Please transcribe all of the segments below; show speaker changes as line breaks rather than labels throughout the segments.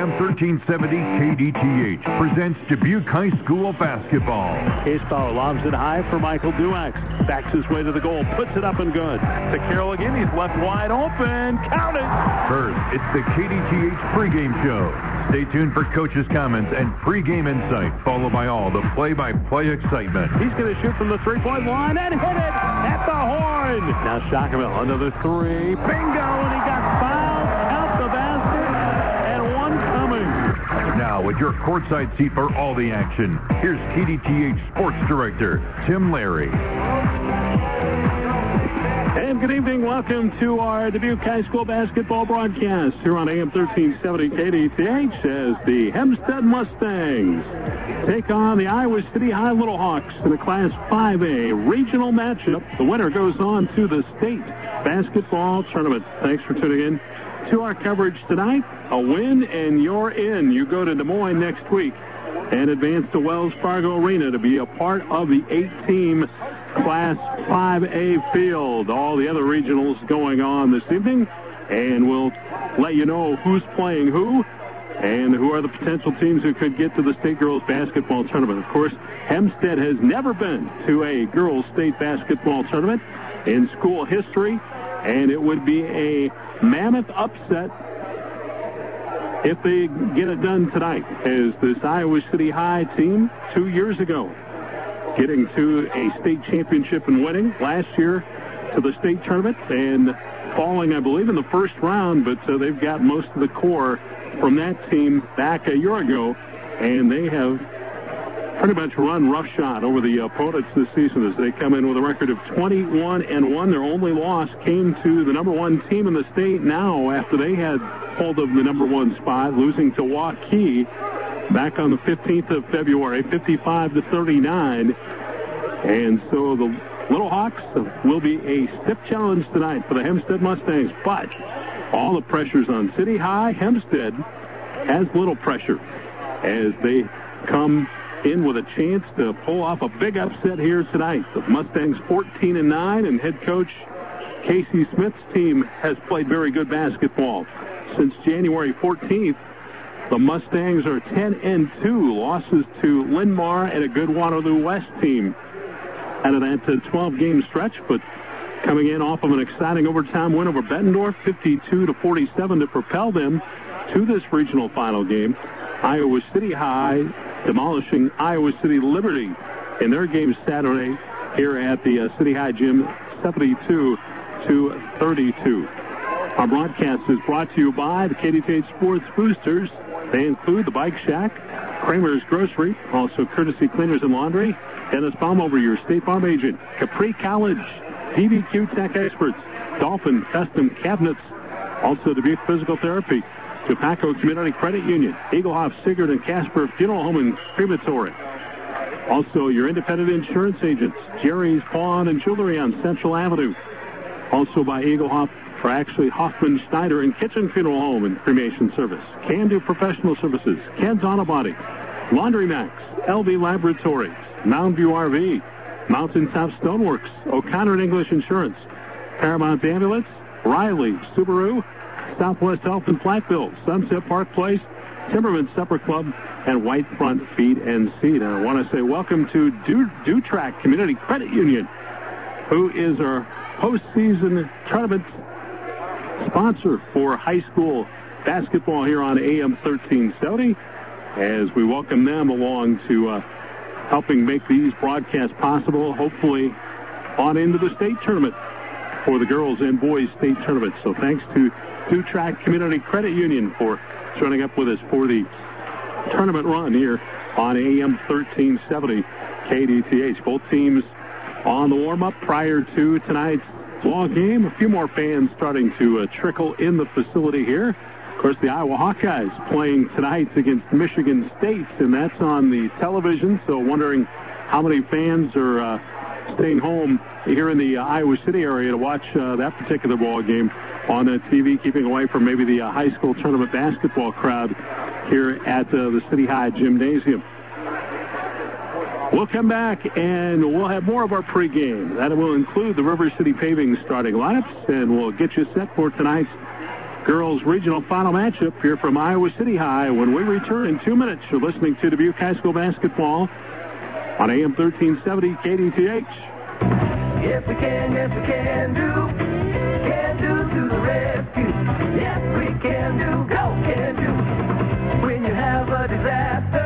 AM 1370 KDTH presents Dubuque High School basketball.
Power lobs it high for Michael Duax. Backs his way to the goal, puts it up and good. To Carroll again, he's left wide open. Count it!
First, it's the KDTH pregame show. Stay tuned for coaches' comments and pregame insight, followed by all the play-by-play excitement.
He's going to shoot from the three-point line and hit it at the horn. Now Shockerville, another three. Bingo! And he got
With your courtside seat for all the action, here's KDTH Sports Director Tim Larry.
And good evening. Welcome to our Dubuque High School basketball broadcast here on AM 1370 KDTH as the Hempstead Mustangs take on the Iowa City High Little Hawks in a Class 5A regional matchup. The winner goes on to the state basketball tournament. Thanks for tuning in to our coverage tonight. A win and you're in. You go to Des Moines next week and advance to Wells Fargo Arena to be a part of the eight-team Class 5A field. All the other regionals going on this evening, and we'll let you know who's playing who and who are the potential teams who could get to the state girls basketball tournament. Of course, Hempstead has never been to a girls state basketball tournament in school history, and it would be a mammoth upset if they get it done tonight, as this Iowa City High team two years ago getting to a state championship and winning last year to the state tournament and falling, I believe, in the first round, but uh, they've got most of the core from that team back a year ago, and they have pretty much run roughshod over the uh, opponents this season as they come in with a record of 21 and 1. Their only loss came to the number one team in the state now after they had hold of the number one spot, losing to Waukee back on the 15th of February, 55 to 39. And so the Little Hawks will be a stiff challenge tonight for the Hempstead Mustangs, but all the pressure's on City High. Hempstead has little pressure as they come in with a chance to pull off a big upset here tonight. The Mustangs 14 and 9 and head coach Casey Smith's team has played very good basketball. Since January 14th, the Mustangs are 10 and 2 losses to Linn-Mar and a good Waterloo West team out of that 12-game stretch, but coming in off of an exciting overtime win over Bettendorf, 52 to 47 to propel them to this regional final game. Iowa City High demolishing Iowa City Liberty in their game Saturday here at the uh, City High Gym, 72 to 32. Our broadcast is brought to you by the KDTH Sports Boosters. They include the Bike Shack, Kramer's Grocery, also Courtesy Cleaners and Laundry, Dennis Baumhover, your State Farm agent, Capri College, DBQ Tech Experts, Dolphin Custom Cabinets, also Dubuque Physical Therapy, Dupaco Community Credit Union, Egelhof, Siegert, and Casper Funeral Home and Crematory. Also, your independent insurance agents, Jerry's Pawn and Jewelry on Central Avenue. Also by Egelhof, or actually Hoffman Schneider and Kitchen Funeral Home and Cremation Service. Can do professional services. Ken's Auto Body. Laundry Max. LV Laboratories. Mound View RV. Mountain Top Stoneworks. O'Connor and English Insurance. Paramount Ambulance. Riley. Subaru. Southwest Health in Platteville. Sunset Park Place. Timmerman Supper Club, and White Front Feed and Seed. And I want to say welcome to DuTrac Community Credit Union, who is our postseason tournament sponsor for high school basketball here on AM 1370 as we welcome them along to uh, helping make these broadcasts possible, hopefully on into the state tournament for the girls and boys state tournament. So thanks to DuTrac Community Credit Union for joining up with us for the tournament run here on AM 1370 KDTH. Both teams on the warm-up prior to tonight's ball game. A few more fans starting to uh, trickle in the facility here. Of course, the Iowa Hawkeyes playing tonight against Michigan State, and that's on the television. So wondering how many fans are uh, staying home here in the uh, Iowa City area to watch that particular ball game on the TV, keeping away from maybe the uh, high school tournament basketball crowd here at uh, the City High Gymnasium. We'll come back and we'll have more of our pregame. That will include the River City Paving starting lineups, and we'll get you set for tonight's girls regional final matchup here from Iowa City High. When we return in two minutes, you're listening to Dubuque High School basketball on AM 1370 KDTH.
Yes, we can, yes, we can do. Can do to can do. Go, can do. When you have a disaster,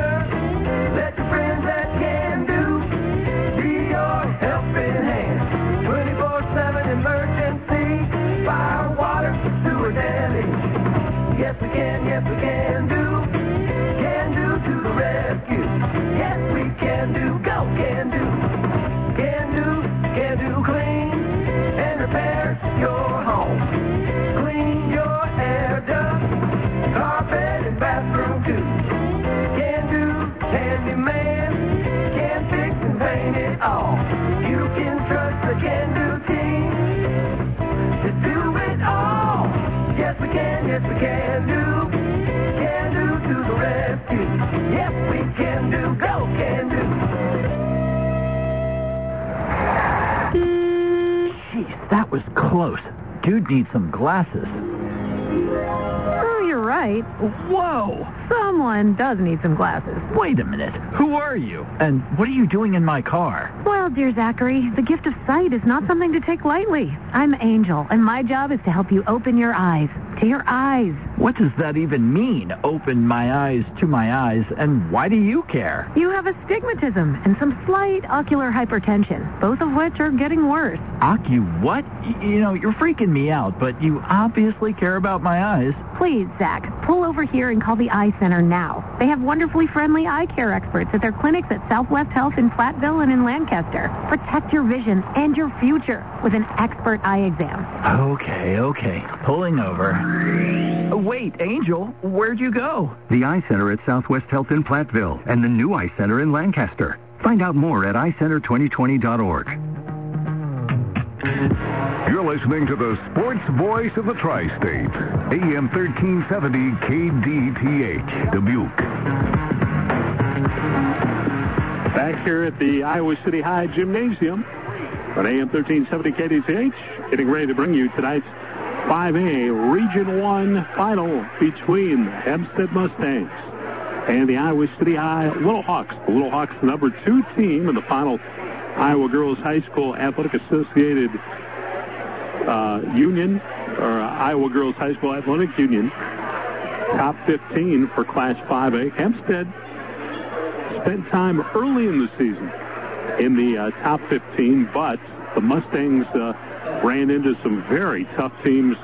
glasses.
Oh, you're right.
Whoa!
Someone does need some glasses.
Wait a minute. Who are you? And what are you doing in my car?
Well, dear Zachary, the gift of sight is not something to take lightly. I'm Angel, and my job is to help you open your eyes. To your eyes.
What does that even mean? Open my eyes to my eyes, and why do you care?
You have astigmatism and some slight ocular hypertension, both of which are getting worse.
Ocu what? You know, you're freaking me out, but you obviously care about my eyes.
Please, Zach, pull over here and call the Eye Center now. They have wonderfully friendly eye care experts at their clinics at Southwest Health in Platteville and in Lancaster. Protect your vision and your future with an expert eye exam.
Okay, okay. Pulling over. Wait, Angel, where'd you go?
The Eye Center at Southwest Health in Platteville and the new Eye Center in Lancaster. Find out more at eyecenter2020.org.
You're listening to the sports voice of the tri-state, AM 1370 KDTH, Dubuque.
Back here at the Iowa City High Gymnasium on AM 1370 KDTH, getting ready to bring you tonight's 5A Region 1 final between the Hempstead Mustangs and the Iowa City High Little Hawks. The Little Hawks, number two team in the final Iowa Girls High School Athletic Associated uh, Union, or uh, Iowa Girls High School Athletics Union. Top 15 for Class 5A. Hempstead spent time early in the season in the uh, top 15, but the Mustangs uh, ran into some very tough teams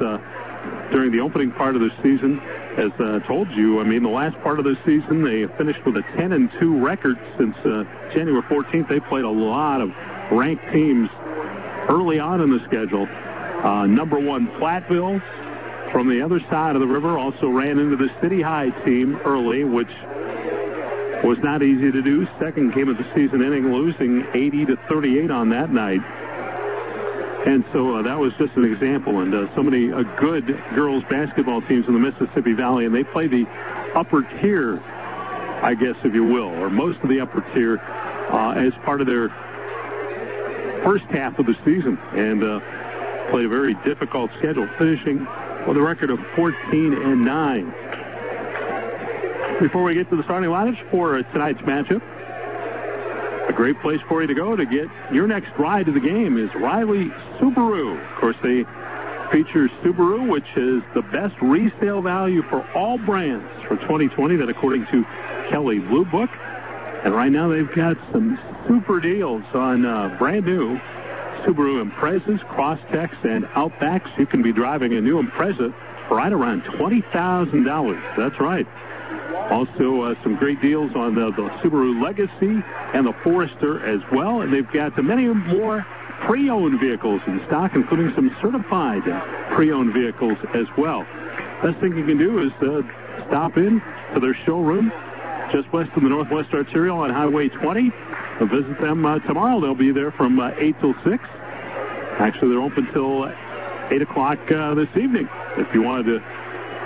during the opening part of the season. As uh, told you, I mean, the last part of the season, they finished with a 10 and 2 record since January 14th. They played a lot of ranked teams early on in the schedule. Uh, number one, Platteville from the other side of the river also ran into the City High team early, which was not easy to do. Second game of the season inning, losing 80 to 38 on that night. And so uh, that was just an example. And uh, so many uh, good girls basketball teams in the Mississippi Valley, and they play the upper tier, I guess, if you will, or most of the upper tier as part of their first half of the season, and played a very difficult schedule, finishing with a record of 14 and 9. Before we get to the starting lineups for tonight's matchup, a great place for you to go to get your next ride to the game is Riley Subaru. Of course, they feature Subaru, which is the best resale value for all brands for 2020. That according to Kelley Blue Book. And right now they've got some super deals on uh, brand new Subaru Imprezas, Crosstreks, and Outbacks. You can be driving a new Impreza for right around $20,000. That's right. Also, uh, some great deals on the, the Subaru Legacy and the Forester as well. And they've got many more pre-owned vehicles in stock, including some certified pre-owned vehicles as well. Best thing you can do is uh, stop in to their showroom just west of the Northwest Arterial on Highway 20. Uh, visit them uh, tomorrow. They'll be there from uh, 8 till 6. Actually, they're open till 8 o'clock uh, this evening if you wanted to.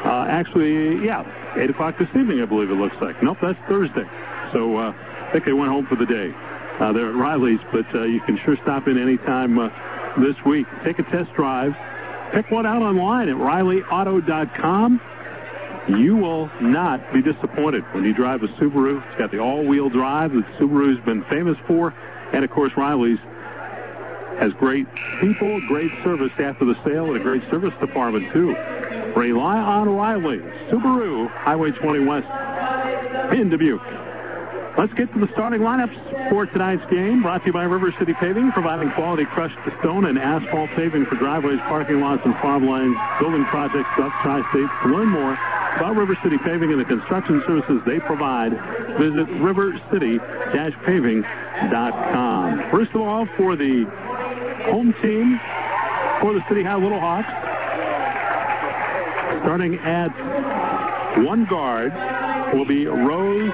Uh, actually, yeah, 8 o'clock this evening, I believe it looks like. Nope, that's Thursday. So uh, I think they went home for the day. Uh, they're at Riley's, but you can sure stop in anytime this week. Take a test drive Pick one out online at RileyAuto.com. You will not be disappointed when you drive a Subaru. It's got the all-wheel drive that Subaru's been famous for. And, of course, Riley's has great people, great service after the sale, and a great service department, too. Rely on Riley. Subaru, Highway 20 West in Dubuque. Let's get to the starting lineups for tonight's game. Brought to you by River City Paving, providing quality crushed stone and asphalt paving for driveways, parking lots, and farm lines, building projects throughout tri-state. To learn more about River City Paving and the construction services they provide, visit rivercity-paving.com. First of all, for the home team, for the City High Little Hawks, starting at one guard will be Rose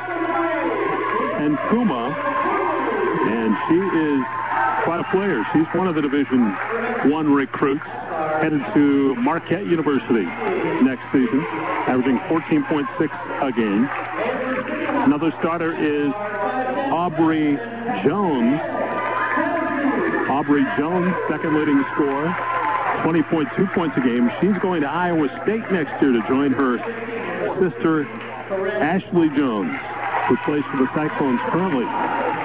and Kuma, and she is quite a player. She's one of the Division One recruits headed to Marquette University next season, averaging 14.6 a game. Another starter is Aubrey Jones. Aubrey Jones, second leading scorer, 20.2 points a game. She's going to Iowa State next year to join her sister, Ashley Jones, who plays for the Cyclones currently.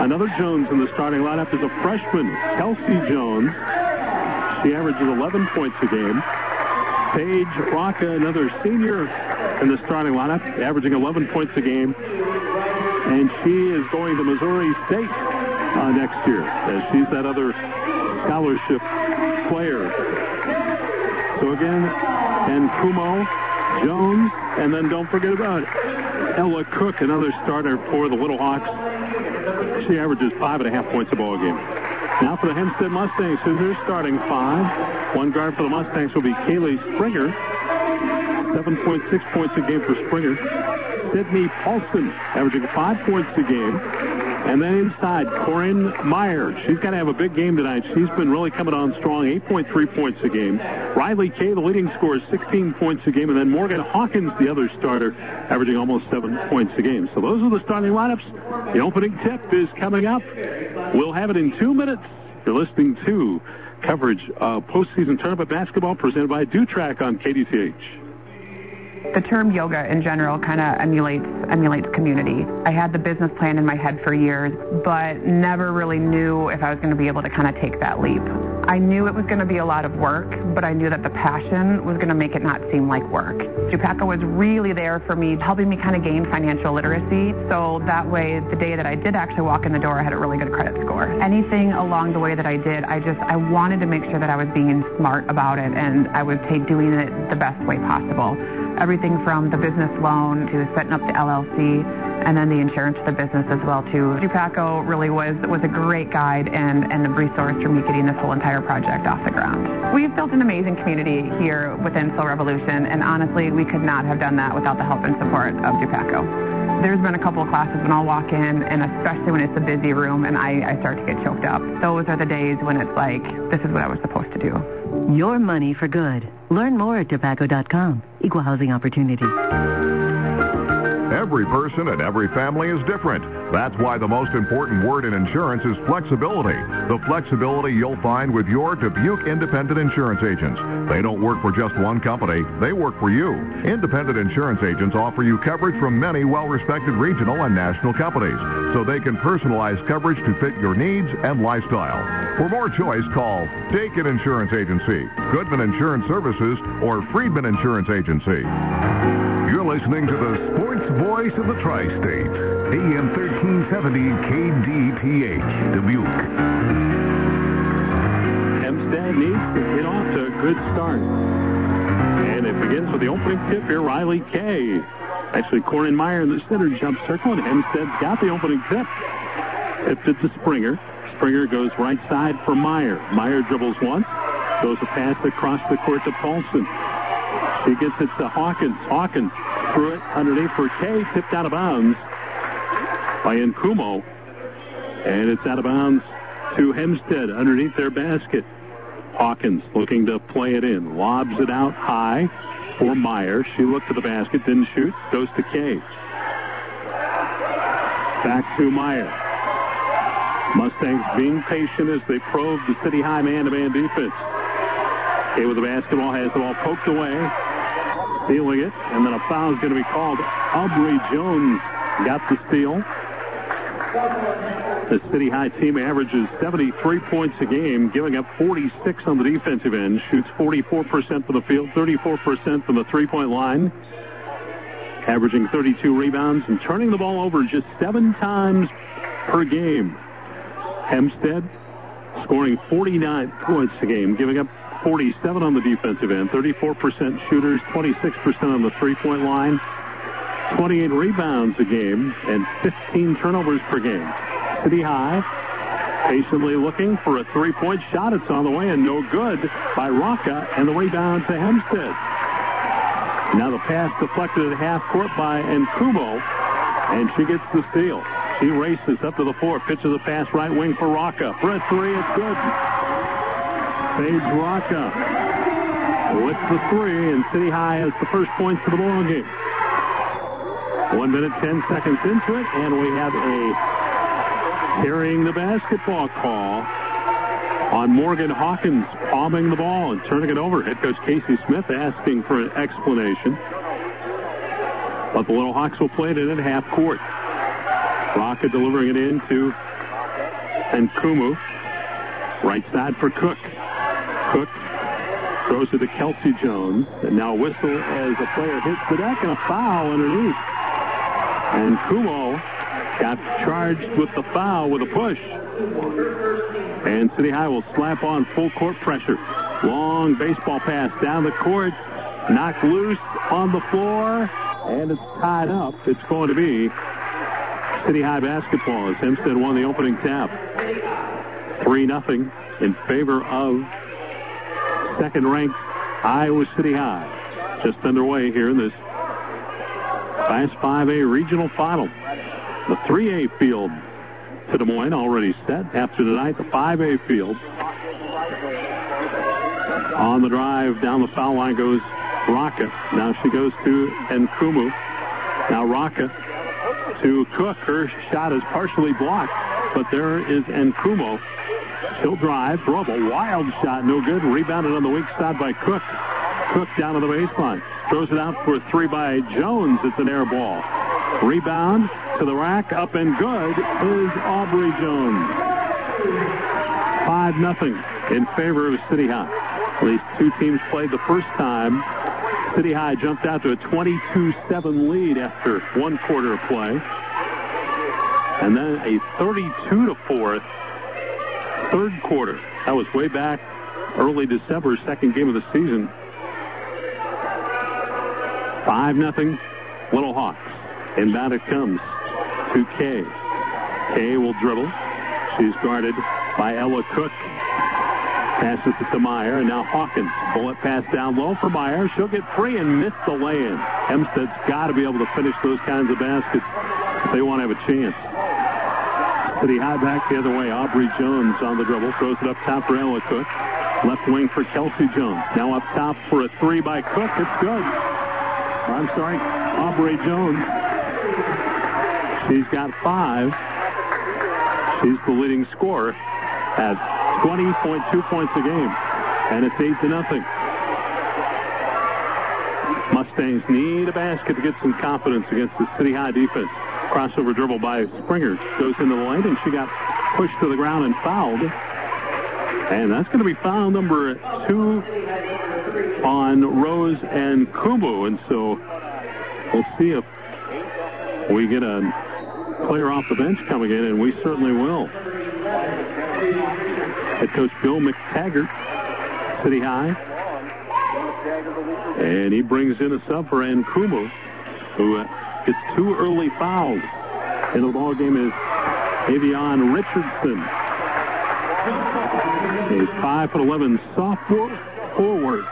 Another Jones in the starting lineup is a freshman, Kelsey Jones. She averages 11 points a game. Paige Rocca, another senior in the starting lineup, averaging 11 points a game. And she is going to Missouri State uh, next year, as she's that other scholarship player. So again, and Kumo, Jones, and then don't forget about Ella Cook, another starter for the Little Hawks. She averages five and a half points a ball game. Now for the Hempstead Mustangs, who's their starting five. One guard for the Mustangs will be Kaylee Springer. 7.6 points a game for Springer. Sydney Paulson, averaging five points a game. And then inside, Corinne Meyer. She's got to have a big game tonight. She's been really coming on strong, 8.3 points a game. Riley Kay, the leading scorer, 16 points a game. And then Morgan Hawkins, the other starter, averaging almost seven points a game. So those are the starting lineups. The opening tip is coming up. We'll have it in two minutes. You're listening to coverage of postseason tournament basketball presented by DuTrac on KDTH.
The term yoga in general kind of emulates emulates community. I had the business plan in my head for years, but never really knew if I was going to be able to kind of take that leap. I knew it was going to be a lot of work, but I knew that the passion was going to make it not seem like work. Dupaco was really there for me, helping me kind of gain financial literacy. So that way, the day that I did actually walk in the door, I had a really good credit score. Anything along the way that I did, I just, I wanted to make sure that I was being smart about it and I would take doing it the best way possible. Everything from the business loan to setting up the LLC and then the insurance for the business as well too. Dupaco really was was a great guide and, and a resource for me getting this whole entire project off the ground. We've built an amazing community here within Soul Revolution and honestly we could not have done that without the help and support of Dupaco. There's been a couple of classes when I'll walk in and especially when it's a busy room and I, I start to get choked up. Those are the days when it's like, this is what I was supposed to do.
Your money for good. Learn more at dupaco.com. Equal housing opportunity.
Every person and every family is different. That's why the most important word in insurance is flexibility. The flexibility you'll find with your Dubuque Independent Insurance Agents. They don't work for just one company. They work for you. Independent insurance agents offer you coverage from many well-respected regional and national companies, so they can personalize coverage to fit your needs and lifestyle. For more choice, call Dakin Insurance Agency, Goodman Insurance Services, or Friedman Insurance Agency. You're listening to the sports voice of the tri-state, AM 1370 KDTH, Dubuque.
Hempstead needs to get off to a good start. And it begins with the opening tip here, Riley Kay. Actually, Corin Meyer in the center jump circle, and Hempstead's got the opening tip. Tipped it to Springer. Springer goes right side for Meyer. Meyer dribbles once, goes a pass across the court to Paulson. She gets it to Hawkins. Hawkins threw it underneath for Kay, tipped out of bounds by Nkumu. And it's out of bounds to Hempstead underneath their basket. Hawkins looking to play it in. Lobs it out high for Meyer. She looked to the basket, didn't shoot. Goes to Kay. Back to Meyer. Mustangs being patient as they probe the City High man-to-man defense. Kay with the basketball has the ball poked away, stealing it, and then a foul is going to be called. Aubrey Jones got the steal. The City High team averages 73 points a game, giving up 46 on the defensive end, shoots 44% from the field, 34% from the three-point line, averaging 32 rebounds and turning the ball over just seven times per game. Hempstead scoring 49 points a game, giving up 47 on the defensive end, 34% shooters, 26% on the three-point line, 28 rebounds a game, and 15 turnovers per game. City High patiently looking for a three-point shot. It's on the way and no good by Rocca, and the rebound to Hempstead. Now the pass deflected at half court by Nkumu, and she gets the steal. She races up to the floor, pitches a pass right wing for Rocca. For a three, it's good. Paige Rocca with the three, and City High has the first points of the ball game. One minute, ten seconds into it, and we have a carrying the basketball call on Morgan Hawkins palming the ball and turning it over. Head coach Casey Smith asking for an explanation. But the Little Hawks will play it in half court. Rocca delivering it in to Nkumu. Right side for Cook. Cook throws it to Kelsey Jones. And now whistle as the player hits the deck and a foul underneath. And Kumo got charged with the foul with a push. And City High will slap on full court pressure. Long baseball pass down the court. Knocked loose on the floor. And it's tied up. It's going to be City High basketball as Hempstead won the opening tap. 3 nothing in favor of second-ranked Iowa City High. Just underway here in this Class 5A regional final. The 3A field to Des Moines already set. After tonight, the 5A field. On the drive down the foul line goes Rocca. Now she goes to Nkumu. Now Rocca to Cook. Her shot is partially blocked, but there is Nkumu. She'll drive, throw up a wild shot, no good. Rebounded on the weak side by Cook. Cook down to the baseline. Throws it out for a three by Jones. It's an air ball. Rebound to the rack, up and good is Aubrey Jones. 5 nothing in favor of City High. These two teams played the first time. City High jumped out to a 22-7 lead after one quarter of play. And then a 32-4 third quarter. That was way back early December, second game of the season. 5 nothing. Little Hawks. And Inbound it comes to Kay. Kay will dribble. She's guarded by Ella Cook. Passes it to Meyer, and now Hawkins. Bullet pass down low for Meyer. She'll get free and miss the lay-in. Hempstead's got to be able to finish those kinds of baskets if they want to have a chance. City High back the other way. Aubrey Jones on the dribble. Throws it up top for Ella Cook. Left wing for Kelsey Jones. Now up top for a three by Cook. It's good. I'm sorry, Aubrey Jones. She's got five. She's the leading scorer at 20.2 points a game. And it's 8 to nothing. Mustangs need a basket to get some confidence against the City High defense. Crossover dribble by Springer. Goes into the lane, and she got pushed to the ground and fouled. And that's going to be foul number two on Rose Nkumu. And so we'll see if we get a player off the bench coming in, and we certainly will. Head coach Bill McTaggart, City High. And he brings in a sub for Nkumu, who gets two early fouls. In the ball game is Avion Richardson. A 5 foot 11 sophomore forward.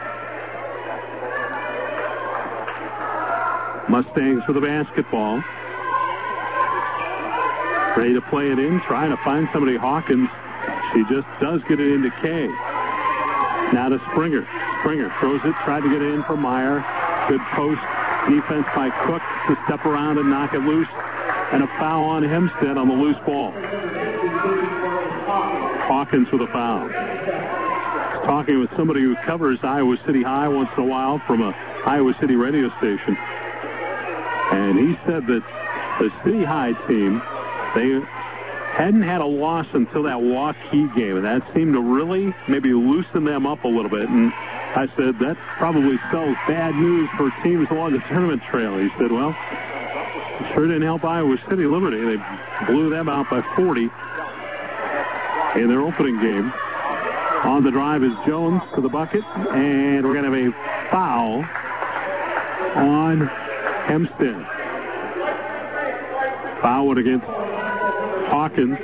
Mustangs for the basketball. Ready to play it in, trying to find somebody. Hawkins. She just does get it into Kay. Now to Springer. Springer throws it, tried to get it in for Meyer. Good post defense by Cook to step around and knock it loose. And a foul on Hempstead on the loose ball. Hawkins with a foul. talking with somebody who covers Iowa City High once in a while from a Iowa City radio station. And he said that the City High team, they hadn't had a loss until that Waukee game, and that seemed to really maybe loosen them up a little bit. And I said, that probably spells bad news for teams along the tournament trail. He said, well, sure didn't help Iowa City Liberty. They blew them out by 40 in their opening game. On the drive is Jones to the bucket, and we're going to have a foul on Hempstead. Foul against Hawkins.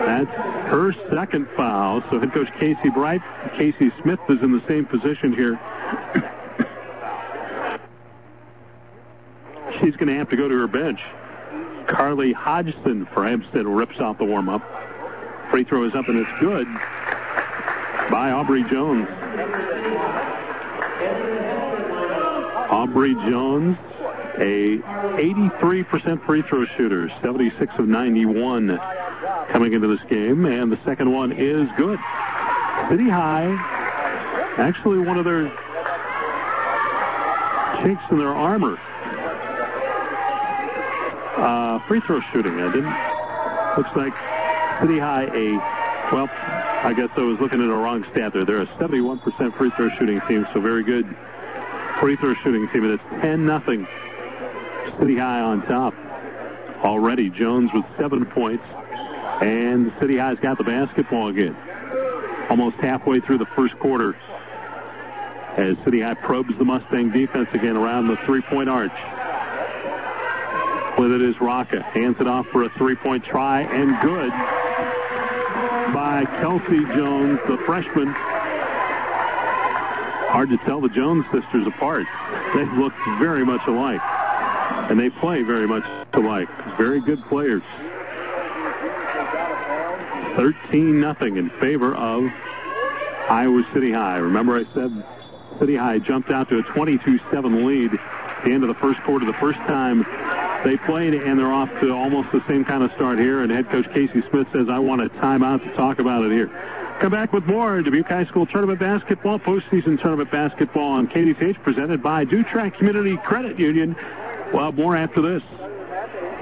That's her second foul. So head coach Casey Bright, Casey Smith is in the same position here. She's going to have to go to her bench. Carly Hodgson for Hempstead rips out the warm-up. Free throw is up and it's good by Aubrey Jones. Aubrey Jones, a 83% free throw shooter, 76 of 91 coming into this game, and the second one is good. City High, actually one of their chinks in their armor. Uh, free throw shooting. I didn't. Looks like City High a. Well, I guess I was looking at a wrong stat there. They're a 71% free throw shooting team, so very good free throw shooting team, and it's 10 nothing. City High on top. Already Jones with seven points, and City High's got the basketball again. Almost halfway through the first quarter, as City High probes the Mustang defense again around the three-point arch. With it is Rocca. Hands it off for a three-point try, and good by Kelsey Jones, the freshman. Hard to tell the Jones sisters apart. They look very much alike. And they play very much alike. Very good players. 13 nothing in favor of Iowa City High. Remember I said City High jumped out to a 22-7 lead at the end of the first quarter. The first time they played, and they're off to almost the same kind of start here. And head coach Casey Smith says, I want a timeout to talk about it here. Come back with more Dubuque High School Tournament Basketball, postseason tournament basketball on KDTH, presented by DuTrac Community Credit Union. Well, more after this.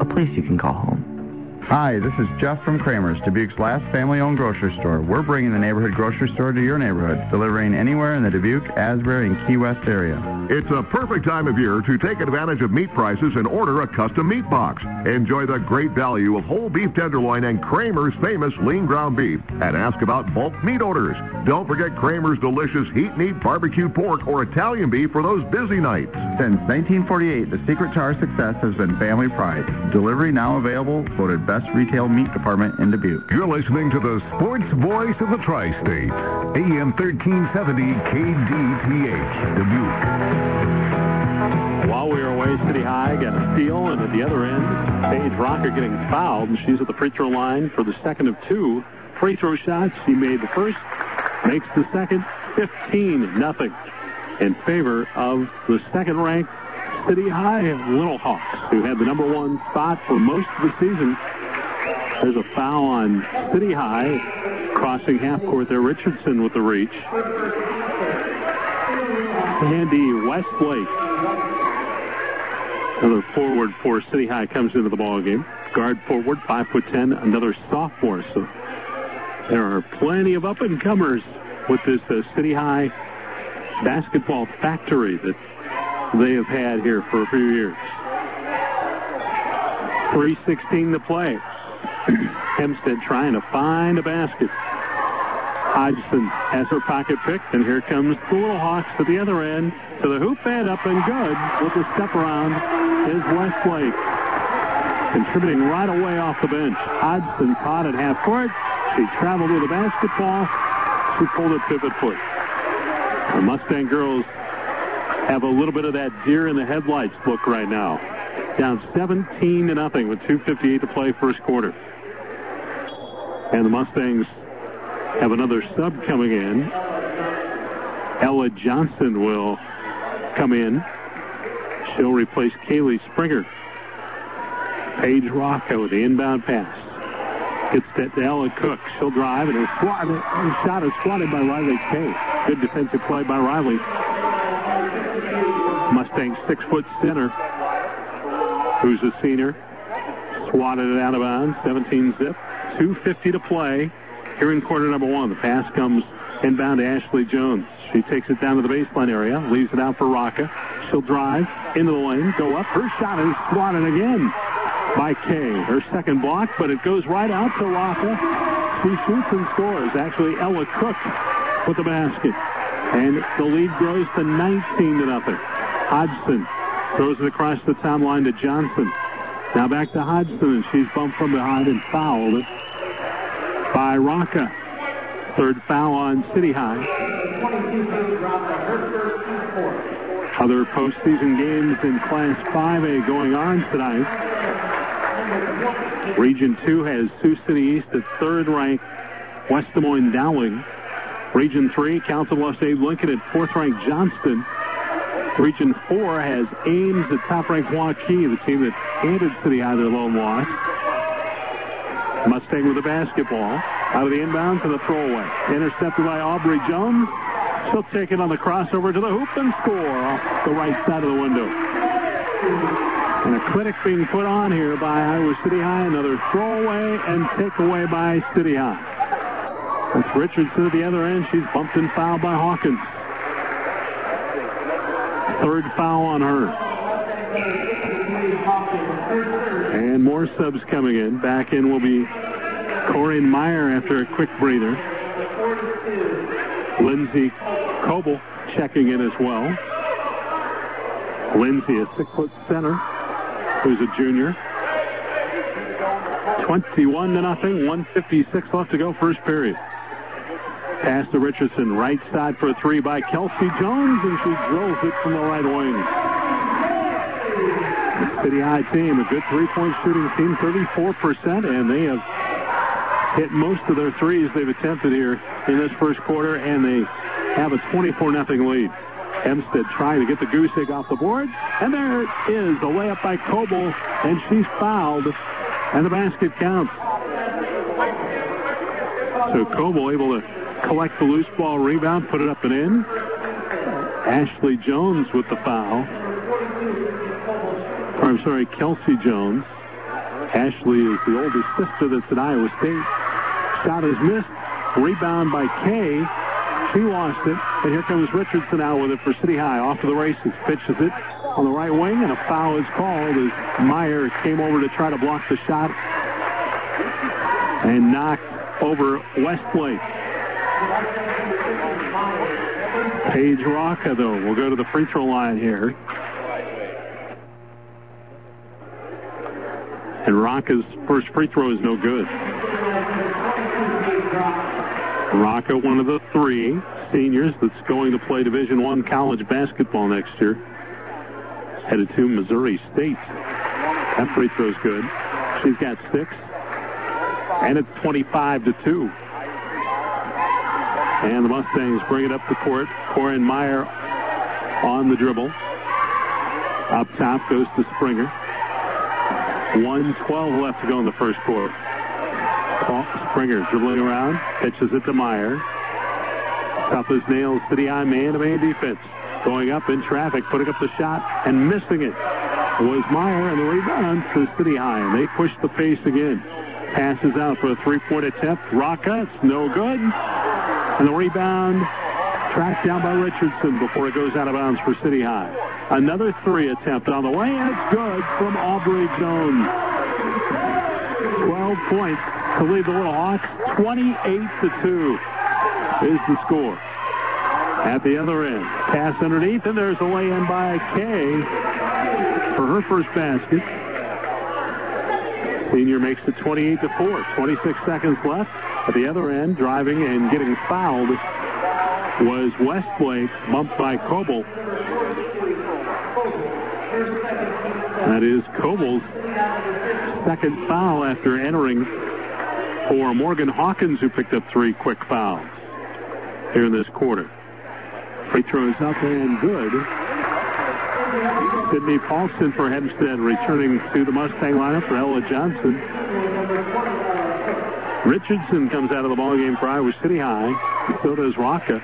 a place you can call home.
Hi, this is Jeff from Kramer's, Dubuque's last family-owned grocery store. We're bringing the neighborhood grocery store to your neighborhood, delivering anywhere in the Dubuque, Asbury, and Key West area.
It's a perfect time of year to take advantage of meat prices and order a custom meat box. Enjoy the great value of whole beef tenderloin and Kramer's famous lean ground beef. And ask about bulk meat orders. Don't forget Kramer's delicious heat meat barbecue pork or Italian beef for those busy nights.
Since 1948, the secret to our success has been family pride. Delivery now available, voted best retail meat department in Dubuque.
You're listening to the sports voice of the tri-state. AM 1370 KDTH, Dubuque.
While we were away, City High got a steal, and at the other end, Paige Rocca getting fouled, and she's at the free throw line for the second of two free throw shots. She made the first, makes the second, 15 nothing in favor of the second-ranked City High Little Hawks, who had the number one spot for most of the season. There's a foul on City High, crossing half court there. Richardson with the reach. Andy Westlake, another forward for City High, comes into the ball game. Guard forward, five foot ten, another sophomore. So there are plenty of up and comers with this uh, City High basketball factory that they have had here for a few years. 3.16 to play. Hempstead trying to find a basket. Hodgson has her pocket picked, and here comes the Little Hawks to the other end, to the hoop and up and good with the step around is Westlake. Contributing right away off the bench. Hodgson caught at half court. She traveled with the basketball. She pulled a pivot foot. The Mustang girls have a little bit of that deer in the headlights look right now. Down 17 to nothing with 2.58 to play first quarter. And the Mustangs have another sub coming in. Ella Johnson will come in. She'll replace Kaylee Springer. Paige Rocca the inbound pass. Gets that to Ella Cook. She'll drive, and her shot is swatted by Riley Kay. Good defensive play by Riley. Mustang six-foot center, who's a senior, swatted it out of bounds. 17 zip. 2.50 to play here in quarter number one. The pass comes inbound to Ashley Jones. She takes it down to the baseline area, leaves it out for Rocca. She'll drive into the lane, go up. Her shot is swatted again by Kay. Her second block, but it goes right out to Rocca. She shoots and scores. Actually, Ella Cook with the basket. And the lead grows to 19 to nothing. Hodgson throws it across the timeline to Johnson. Now back to Hodgson, she's bumped from behind and fouled by Rocca. Third foul on City High. Other postseason games in Class 5A going on tonight. Region 2 has Sioux City East at third-ranked West Des Moines Dowling. Region 3, Council Bluffs Abe Lincoln at fourth-ranked Johnston. Region 4 has Ames at top-ranked Waukee, the team that handed City High their lone loss. Mustang with the basketball. Out of the inbound to the throwaway. Intercepted by Aubrey Jones. She'll take it on the crossover to the hoop and score off the right side of the window. And a clinic being put on here by Iowa City High. Another throwaway and takeaway by City High. That's Richardson at the other end. She's bumped and fouled by Hawkins. Third foul on her. And more subs coming in. Back in will be Corinne Meyer after a quick breather. Lindsay Coble checking in as well. Lindsay, a six-foot center, who's a junior. 21 to nothing, 156 left to go first period. Pass to Richardson, right side for a three by Kelsey Jones, and she drills it from the right wing. The City High team, a good three-point shooting team, 34%, and they have hit most of their threes they've attempted here in this first quarter, and they have a 24-0 lead. Hempstead trying to get the goose egg off the board, and there it is, a layup by Coble, and she's fouled, and the basket counts. So Coble able to collect the loose ball rebound, put it up and in. Ashley Jones with the foul. Or, I'm sorry, Kelsey Jones. Ashley is the oldest sister that's at Iowa State. Shot is missed. Rebound by Kay. She lost it. And here comes Richardson out with it for City High. Off to the races. Pitches it on the right wing, and a foul is called as Meyer came over to try to block the shot and knocked over Westlake. Paige Rocca, though, will go to the free throw line here. And Rocca's first free throw is no good. Rocca, one of the three seniors that's going to play Division One college basketball next year. Headed to Missouri State. That free throw's good. She's got six. And it's 25 to 2. And the Mustangs bring it up the court. Corin Meyer on the dribble. Up top goes to Springer. 112 left to go in the first quarter. Springer dribbling around, pitches it to Meyer. Tough as nails to the eye man-to-man defense. Going up in traffic, putting up the shot and missing it was Meyer and the rebound to City High. And they push the pace again. Passes out for a three-point attempt. Rocca, it's no good. And the rebound tracked down by Richardson before it goes out of bounds for City High. Another three attempt on the way, and it's good from Aubrey Jones. 12 points to lead the Little Hawks. 28 to 2 is the score. At the other end, pass underneath, and there's a lay-in by Kay for her first basket. Senior makes it 28 to 4. 26 seconds left. At the other end, driving and getting fouled was Westlake, bumped by Coble. That is Coble's second foul after entering for Morgan Hawkins, who picked up three quick fouls here in this quarter. Free throws up and good. Sydney Paulson for Hempstead returning to the Mustang lineup for Ella Johnson. Richardson comes out of the ballgame for Iowa City High. So does Rocca.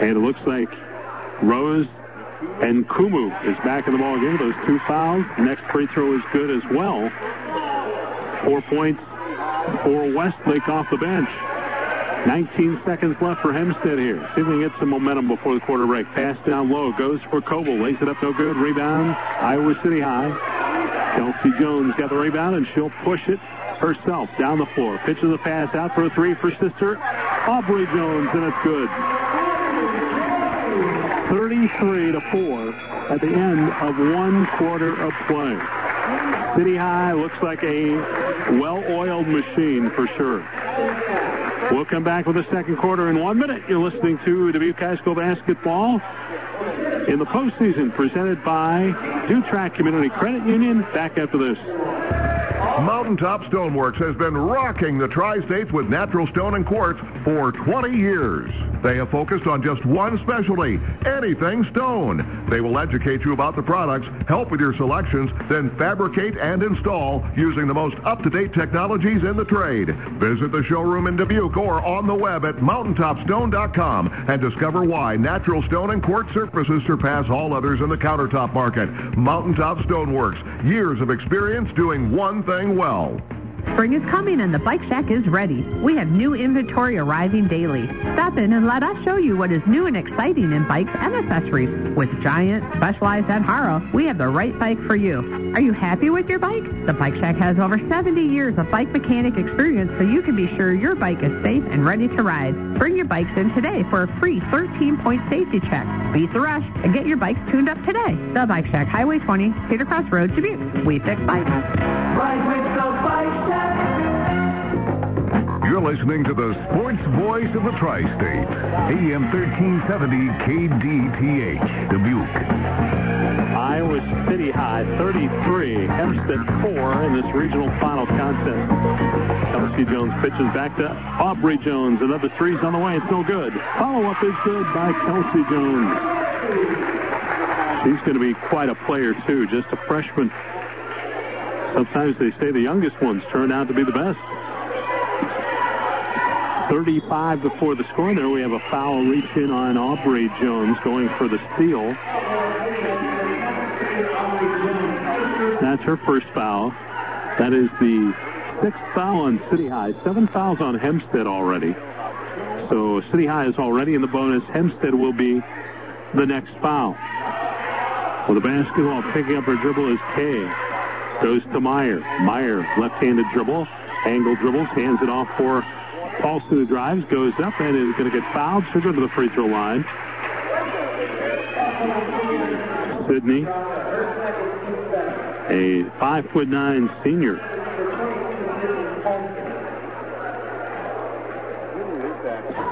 And it looks like Rose Nkumu is back in the ballgame. Those two fouls. Next free throw is good as well. Four points for Westlake off the bench. 19 seconds left for Hempstead here. See if we can get some momentum before the quarter break. Pass down low. Goes for Coble. Lays it up no good. Rebound. Iowa City High. Kelsey Jones got the rebound, and she'll push it herself down the floor. Pitches a pass out for a three for sister Aubrey Jones, and it's good. 33 to 4 at the end of one quarter of play. City High looks like a well-oiled machine for sure. We'll come back with the second quarter in one minute. You're listening to Dubuque High School basketball in the postseason presented by DuTrac Community Credit Union. Back after this.
Mountaintop Stoneworks has been rocking the tri-states with natural stone and quartz for 20 years. They have focused on just one specialty, anything stone. They will educate you about the products, help with your selections, then fabricate and install using the most up-to-date technologies in the trade. Visit the showroom in Dubuque or on the web at mountaintopstone.com and discover why natural stone and quartz surfaces surpass all others in the countertop market. Mountaintop Stoneworks, years of experience doing one thing well.
Spring is coming and the Bike Shack is ready. We have new inventory arriving daily. Stop in and let us show you what is new and exciting in bikes and accessories. With Giant, Specialized, and Haro, we have the right bike for you. Are you happy with your bike? The Bike Shack has over 70 years of bike mechanic experience so you can be sure your bike is safe and ready to ride. Bring your bikes in today for a free 13-point safety check. Beat the rush and get your bikes tuned up today. The Bike Shack, Highway 20, Cedar Cross Road, Dubuque. We fix bikes.
Ride with the Bike Shack.
You're listening to the sports voice of the tri-state, AM 1370 KDTH, Dubuque.
Iowa City High 33, Hempstead 4 in this regional final contest. Kelsey Jones pitches back to Aubrey Jones. Another three's on the way. It's no good. Follow-up is good by Kelsey Jones. She's going to be quite a player, too. Just a freshman. Sometimes they say the youngest ones turn out to be the best. 35 before the score there. We have a foul reach in on Aubrey Jones going for the steal. That's her first foul. That is the sixth foul on City High. Seven fouls on Hempstead already. So City High is already in the bonus. Hempstead will be the next foul. With the basketball picking up her dribble is Kay. Goes to Meyer. Meyer, left-handed dribble. Angle dribbles, hands it off for Paulson who drives, goes up and is going to get fouled. She'll go to the free throw line. Sydney, a five foot nine senior.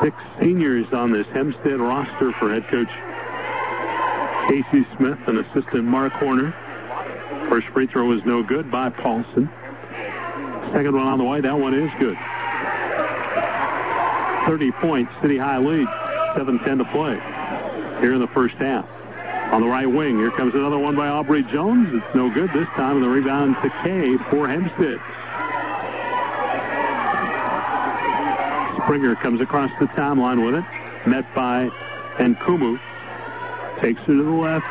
Six seniors on this Hempstead roster for head coach Casey Smith and assistant Mark Horner. First free throw is no good by Paulson. Second one on the way. That one is good. 30 points, City High lead. 7-10 to play here in the first half. On the right wing, here comes another one by Aubrey Jones. It's no good this time, and the rebound to Kay for Hempstead. Springer comes across the timeline with it, met by Nkumu. Takes it to the left,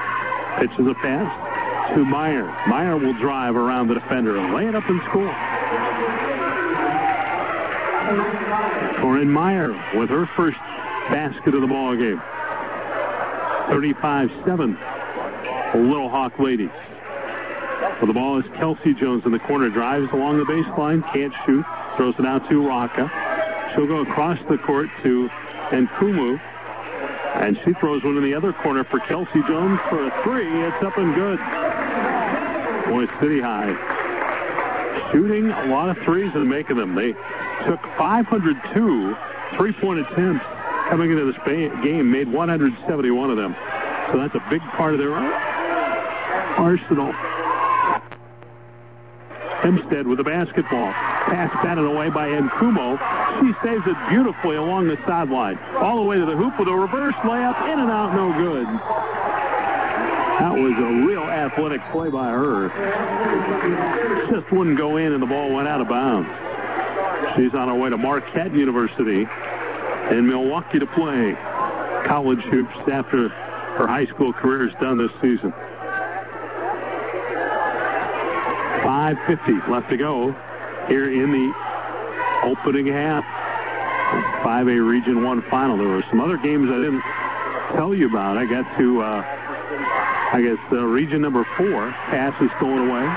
pitches a pass to Meyer. Meyer will drive around the defender and lay it up and score. Corinne Meyer with her first basket of the ball game. 35-7. Little Hawk ladies. Well, the ball is Kelsey Jones in the corner. Drives along the baseline. Can't shoot. Throws it out to Rocca. She'll go across the court to Nkumu. And she throws one in the other corner for Kelsey Jones for a three. It's up and good. Boy, City High shooting a lot of threes and making them. They took 502 three-point attempts coming into this game, made 171 of them. So that's a big part of their arsenal. Hempstead with the basketball. Pass batted away by Nkumu. She saves it beautifully along the sideline. All the way to the hoop with a reverse layup. In and out, no good. That was a real athletic play by her. Just wouldn't go in and the ball went out of bounds. She's on her way to Marquette University in Milwaukee to play college hoops after her high school career is done this season. 5.50 left to go here in the opening half. 5A Region 1 final. There were some other games I didn't tell you about. I got to, uh, I guess, uh, Region number 4. Pass is going away.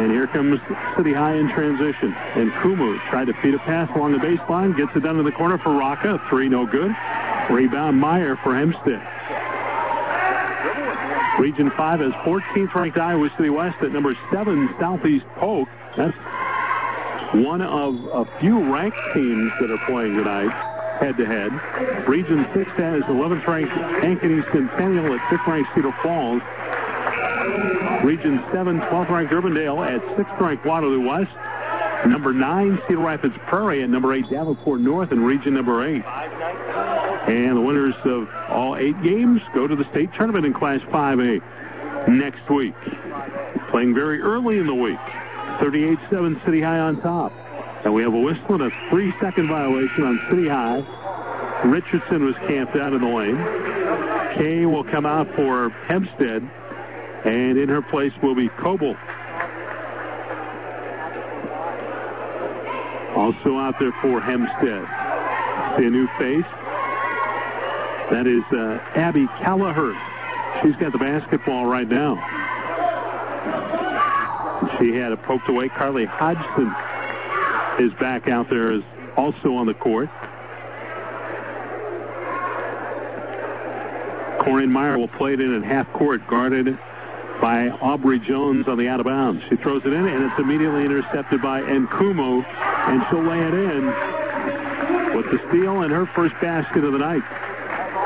And here comes City High in transition. And Nkumu tried to feed a pass along the baseline. Gets it down to the corner for Rocca. Three, no good. Rebound Meyer for Hempstead. Region 5 has 14th ranked Iowa City West at number 7 Southeast Polk. That's one of a few ranked teams that are playing tonight head-to-head. Region 6 has 11th ranked Ankeny Centennial at 5th ranked Cedar Falls. Region 7, 12th ranked Urbandale at 6th ranked Waterloo West. Number 9, Cedar Rapids Prairie, and number 8, Davenport North in region number 8. And the winners of all eight games go to the state tournament in Class 5A next week. Playing very early in the week. 38-7 City High on top. And we have a whistle and a three-second violation on City High. Richardson was camped out in the lane. Kay will come out for Hempstead. And in her place will be Coble. Also out there for Hempstead. See a new face. That is uh, Abby Callahurst. She's got the basketball right now. She had it poked away. Carly Hodgson is back out there is also on the court. Corinne Meyer will play it in at half court, guarded by Aubrey Jones on the out of bounds. She throws it in, and it's immediately intercepted by Nkumu, and she'll lay it in with the steal and her first basket of the night.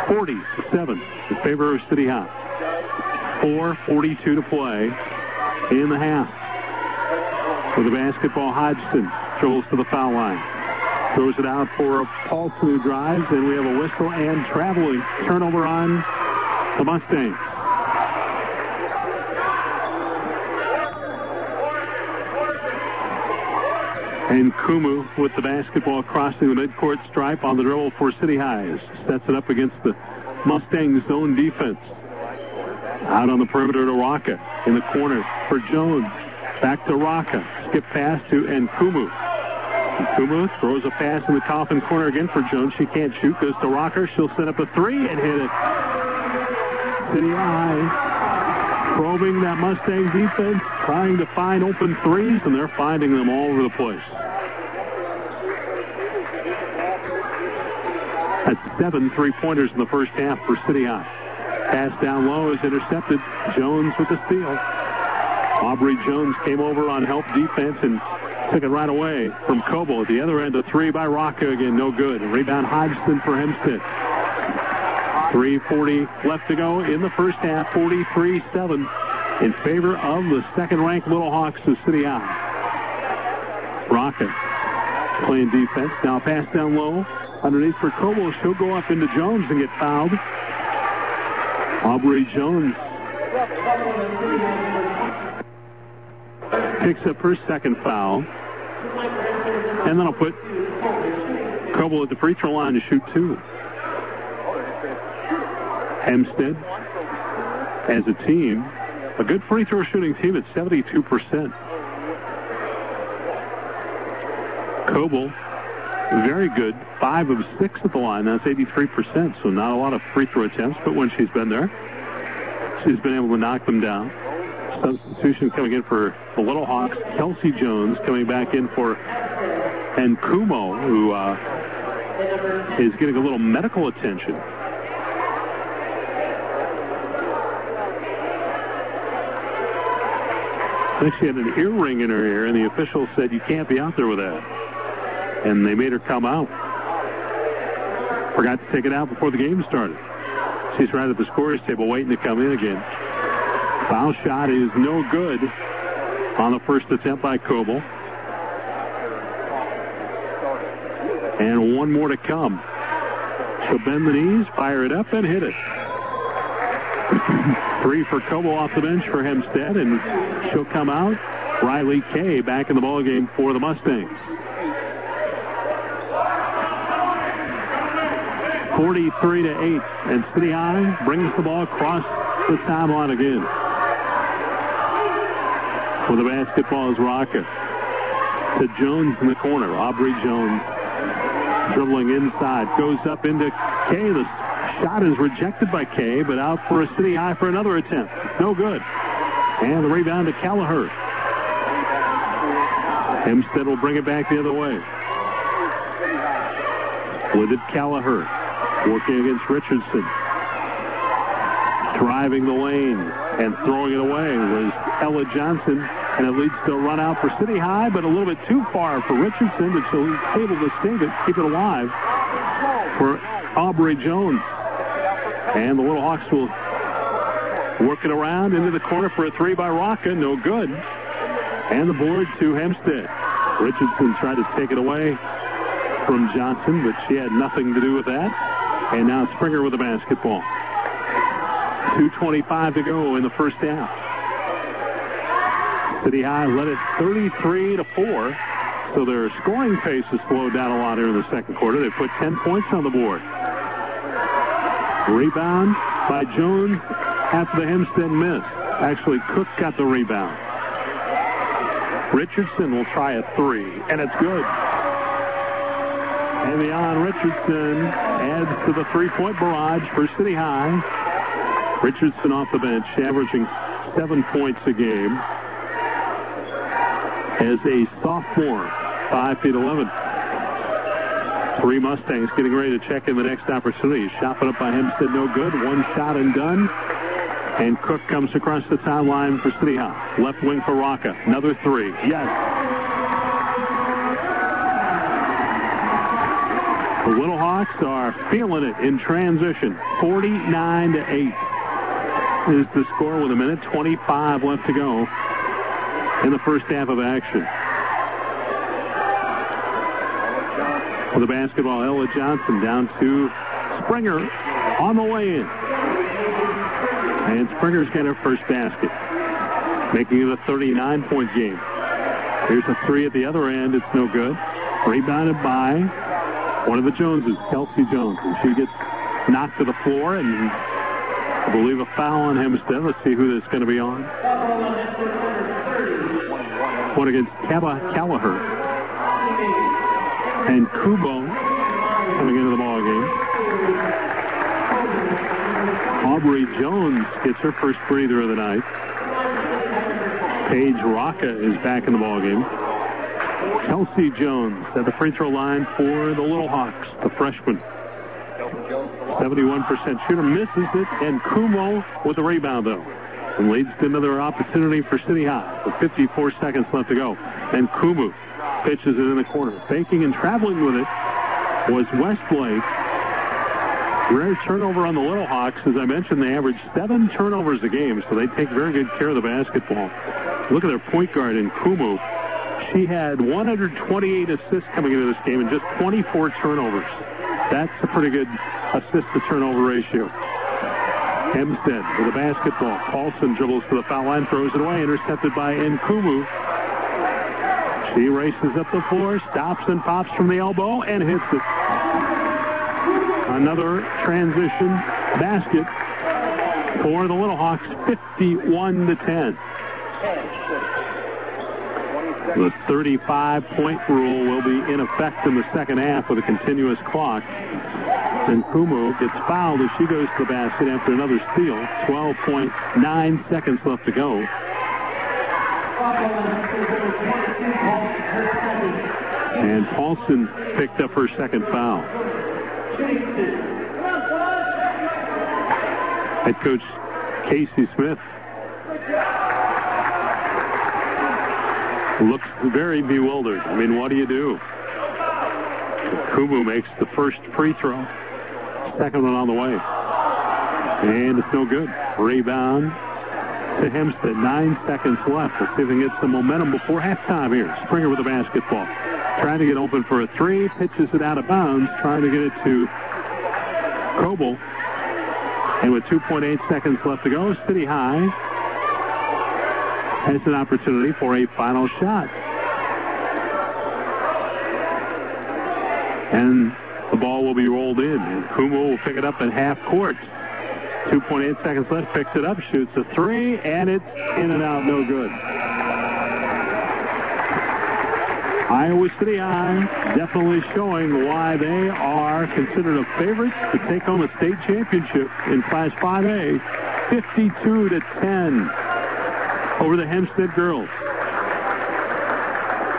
47 in favor of City High. 4.42 to play in the half. With the basketball, Hodgson dribbles to the foul line. Throws it out for a Paulson who drives, and we have a whistle and traveling turnover on the Mustangs. And Nkumu with the basketball crossing the midcourt stripe on the dribble for City Highs. Sets it up against the Mustangs zone defense. Out on the perimeter to Rocca. In the corner for Jones. Back to Rocca. Skip pass to Nkumu. Nkumu throws a pass in the coffin corner again for Jones. She can't shoot. Goes to Rocca. She'll set up a three and hit it. City High probing that Mustang defense, trying to find open threes, and they're finding them all over the place. That's seven three-pointers in the first half for City High. Pass down low is intercepted. Jones with the steal. Aubrey Jones came over on help defense and took it right away from Coble. At the other end, a three by Rocca again, no good. Rebound Hodgson for Hempstead. 3.40 left to go in the first half, 43-7 in favor of the second-ranked Little Hawks of City High. Rocca playing defense. Now pass down low. Underneath for Coble. She'll go up into Jones and get fouled. Aubrey Jones picks up her second foul. And then I'll put Coble at the free throw line to shoot two. Hempstead, as a team, a good free throw shooting team at 72%. Coble, very good. Five of six at the line. That's 83%, so not a lot of free throw attempts, but when she's been there, she's been able to knock them down. Substitution coming in for the Little Hawks. Kelsey Jones coming back in for Nkumu, who uh, is getting a little medical attention. I think she had an earring in her ear, and the official said, you can't be out there with that. And they made her come out. Forgot to take it out before the game started. She's right at the scorer's table waiting to come in again. Foul shot is no good on the first attempt by Coble. And one more to come. She'll bend the knees, fire it up, and hit it. Three for Coble off the bench for Hempstead, and she'll come out. Riley Kay back in the ballgame for the Mustangs. 43 to 8, and City High brings the ball across the timeline again. For the basketball is Rocca. To Jones in the corner. Aubrey Jones dribbling inside. Goes up into Kay. The shot is rejected by Kay, but out for a City High for another attempt. No good. And the rebound to Callahert. Hempstead will bring it back the other way. With it, Callahert working against Richardson. Driving the lane and throwing it away was Ella Johnson, and it leads to a run out for City High, but a little bit too far for Richardson, but she'll be able to save it, keep it alive for Aubrey Jones. And the Little Hawks will work it around into the corner for a three by Rocca. No good. And the board to Hempstead. Richardson tried to take it away from Johnson, but she had nothing to do with that. And now Springer with the basketball. 2.25 to go in the first half. City High led it 33 to 4. So their scoring pace has slowed down a lot here in the second quarter. They put 10 points on the board. Rebound by Jones after the Hempstead miss. Actually, Cook got the rebound. Richardson will try a three, and it's good. And Avion Richardson adds to the three-point barrage for City High. Richardson off the bench, averaging seven points a game. As a sophomore, 5 feet 11. Three Mustangs getting ready to check in the next opportunity. Shot put up by Hempstead, no good. One shot and done. And Cook comes across the timeline for City High. Left wing for Rocca. Another three. Yes. The Little Hawks are feeling it in transition. 49 to 8 is the score with a minute 25 left to go in the first half of action. For the basketball, Ella Johnson down to Springer on the way in. And Springer's got her first basket, making it a 39-point game. Here's a three at the other end. It's no good. Rebounded by one of the Joneses, Kelsey Jones. And she gets knocked to the floor, and I believe a foul on Hempstead. Let's see who that's going to be on. One against Kaba Callahert. And Kubo coming into the ball game. Aubrey Jones gets her first breather of the night. Paige Rocca is back in the ball game. Kelsey Jones at the free throw line for the Little Hawks, the freshman. 71% shooter misses it, and Nkumu with the rebound though. And leads to another opportunity for City High with 54 seconds left to go. And Nkumu pitches it in the corner. Faking and traveling with it was Westlake. Rare turnover on the Little Hawks. As I mentioned, they average seven turnovers a game, so they take very good care of the basketball. Look at their point guard in Nkumu. She had 128 assists coming into this game and just 24 turnovers. That's a pretty good assist-to-turnover ratio. Hempstead with a basketball. Paulson dribbles to the foul line, throws it away, intercepted by Nkumu. She races up the floor, stops and pops from the elbow, and hits it. Another transition basket for the Little Hawks, 51 to 10. The 35-point rule will be in effect in the second half with a continuous clock. And Nkumu gets fouled as she goes to the basket after another steal. 12.9 seconds left to go. And Paulson picked up her second foul. Head coach Casey Smith looks very bewildered. I mean, what do you do? Nkumu makes the first free throw. Second one on the way. And it's no good. Rebound to Hempstead. Nine seconds left. Let's see if they can get some momentum before halftime here. Springer with the basketball. Trying to get open for a three. Pitches it out of bounds. Trying to get it to Coble. And with 2.8 seconds left to go, City High has an opportunity for a final shot. And the ball will be rolled in. Nkumu will pick it up at half court. 2.8 seconds left. Picks it up, shoots a three, and it's in and out. No good. Iowa City High definitely showing why they are considered a favorite to take home a state championship in Class 5A, 52 to 10 over the Hempstead girls.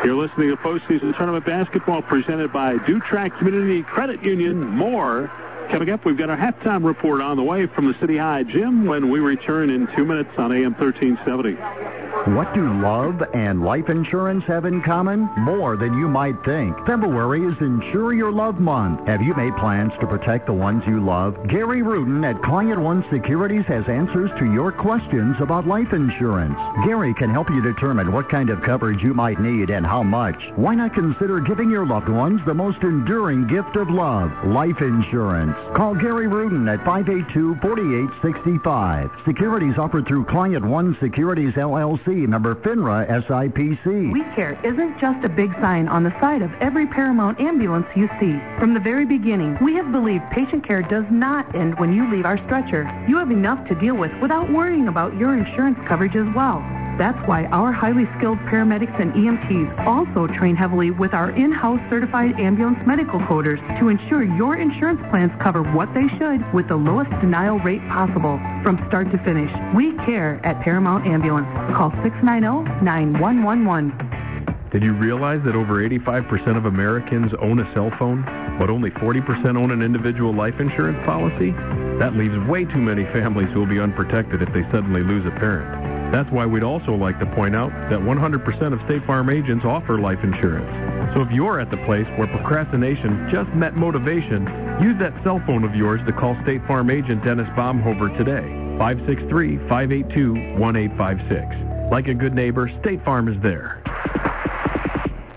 You're listening to postseason tournament basketball presented by DuTrac Community Credit Union. More coming up. We've got our halftime report on the way from the City High Gym when we return in two minutes on AM 1370.
What do love and life insurance have in common? More than you might think. February is Insure Your Love Month. Have you made plans to protect the ones you love? Gary Rudin at Client One Securities has answers to your questions about life insurance. Gary can help you determine what kind of coverage you might need and how much. Why not consider giving your loved ones the most enduring gift of love, life insurance? Call Gary Rudin at 582-4865. Securities offered through Client One Securities LLC, member FINRA SIPC.
We Care isn't just a big sign on the side of every Paramount ambulance you see. From the very beginning, we have believed patient care does not end when you leave our stretcher. You have enough to deal with without worrying about your insurance coverage as well. That's why our highly skilled paramedics and EMTs also train heavily with our in-house certified ambulance medical coders to ensure your insurance plans cover what they should with the lowest denial rate possible. From start to finish, we care at Paramount Ambulance. Call 690-9111.
Did you realize that over 85% of Americans own a cell phone, but only 40% own an individual life insurance policy? That leaves way too many families who will be unprotected if they suddenly lose a parent. That's why we'd also like to point out that 100% of State Farm agents offer life insurance. So if you're at the place where procrastination just met motivation, use that cell phone of yours to call State Farm agent Dennis Baumhover today. 563-582-1856. Like a good neighbor, State Farm is there.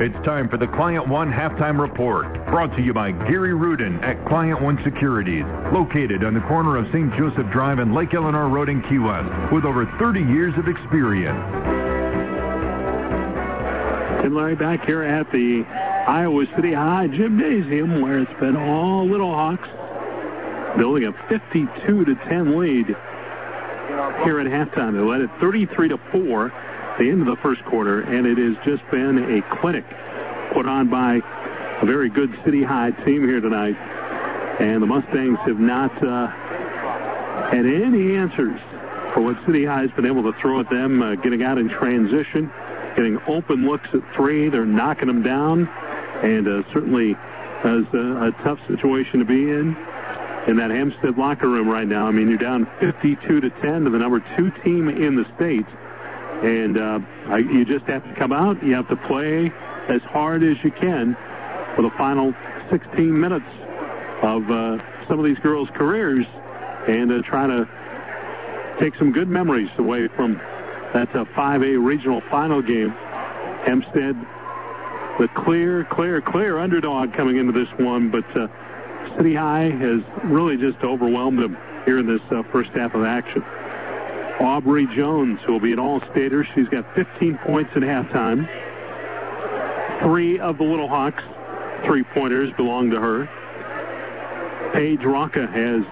It's time for the Client One Halftime Report, brought to you by Gary Rudin at Client One Securities, located on the corner of St. Joseph Drive and Lake Eleanor Road in Key West, with over 30 years of experience.
And Larry back here at the Iowa City High Gymnasium, where it's been all Little Hawks, building a 52 to 10 lead here at halftime. They led it 33 to 4 the end of the first quarter, and it has just been a clinic put on by a very good City High team here tonight. And the Mustangs have not uh, had any answers for what City High has been able to throw at them, uh, getting out in transition, getting open looks at three. They're knocking them down, and uh, certainly is a, a tough situation to be in in that Hempstead locker room right now. I mean, you're down 52 to 10 to the number two team in the state. And uh, I, you just have to come out. You have to play as hard as you can for the final 16 minutes of uh, some of these girls' careers and uh, try to take some good memories away from that uh, 5A regional final game. Hempstead, the clear, clear, clear underdog coming into this one, but City High has really just overwhelmed them here in this first half of action. Aubrey Jones who will be an all-stater. She's got 15 points at halftime. Three of the Little Hawks three-pointers belong to her. Paige Rocca has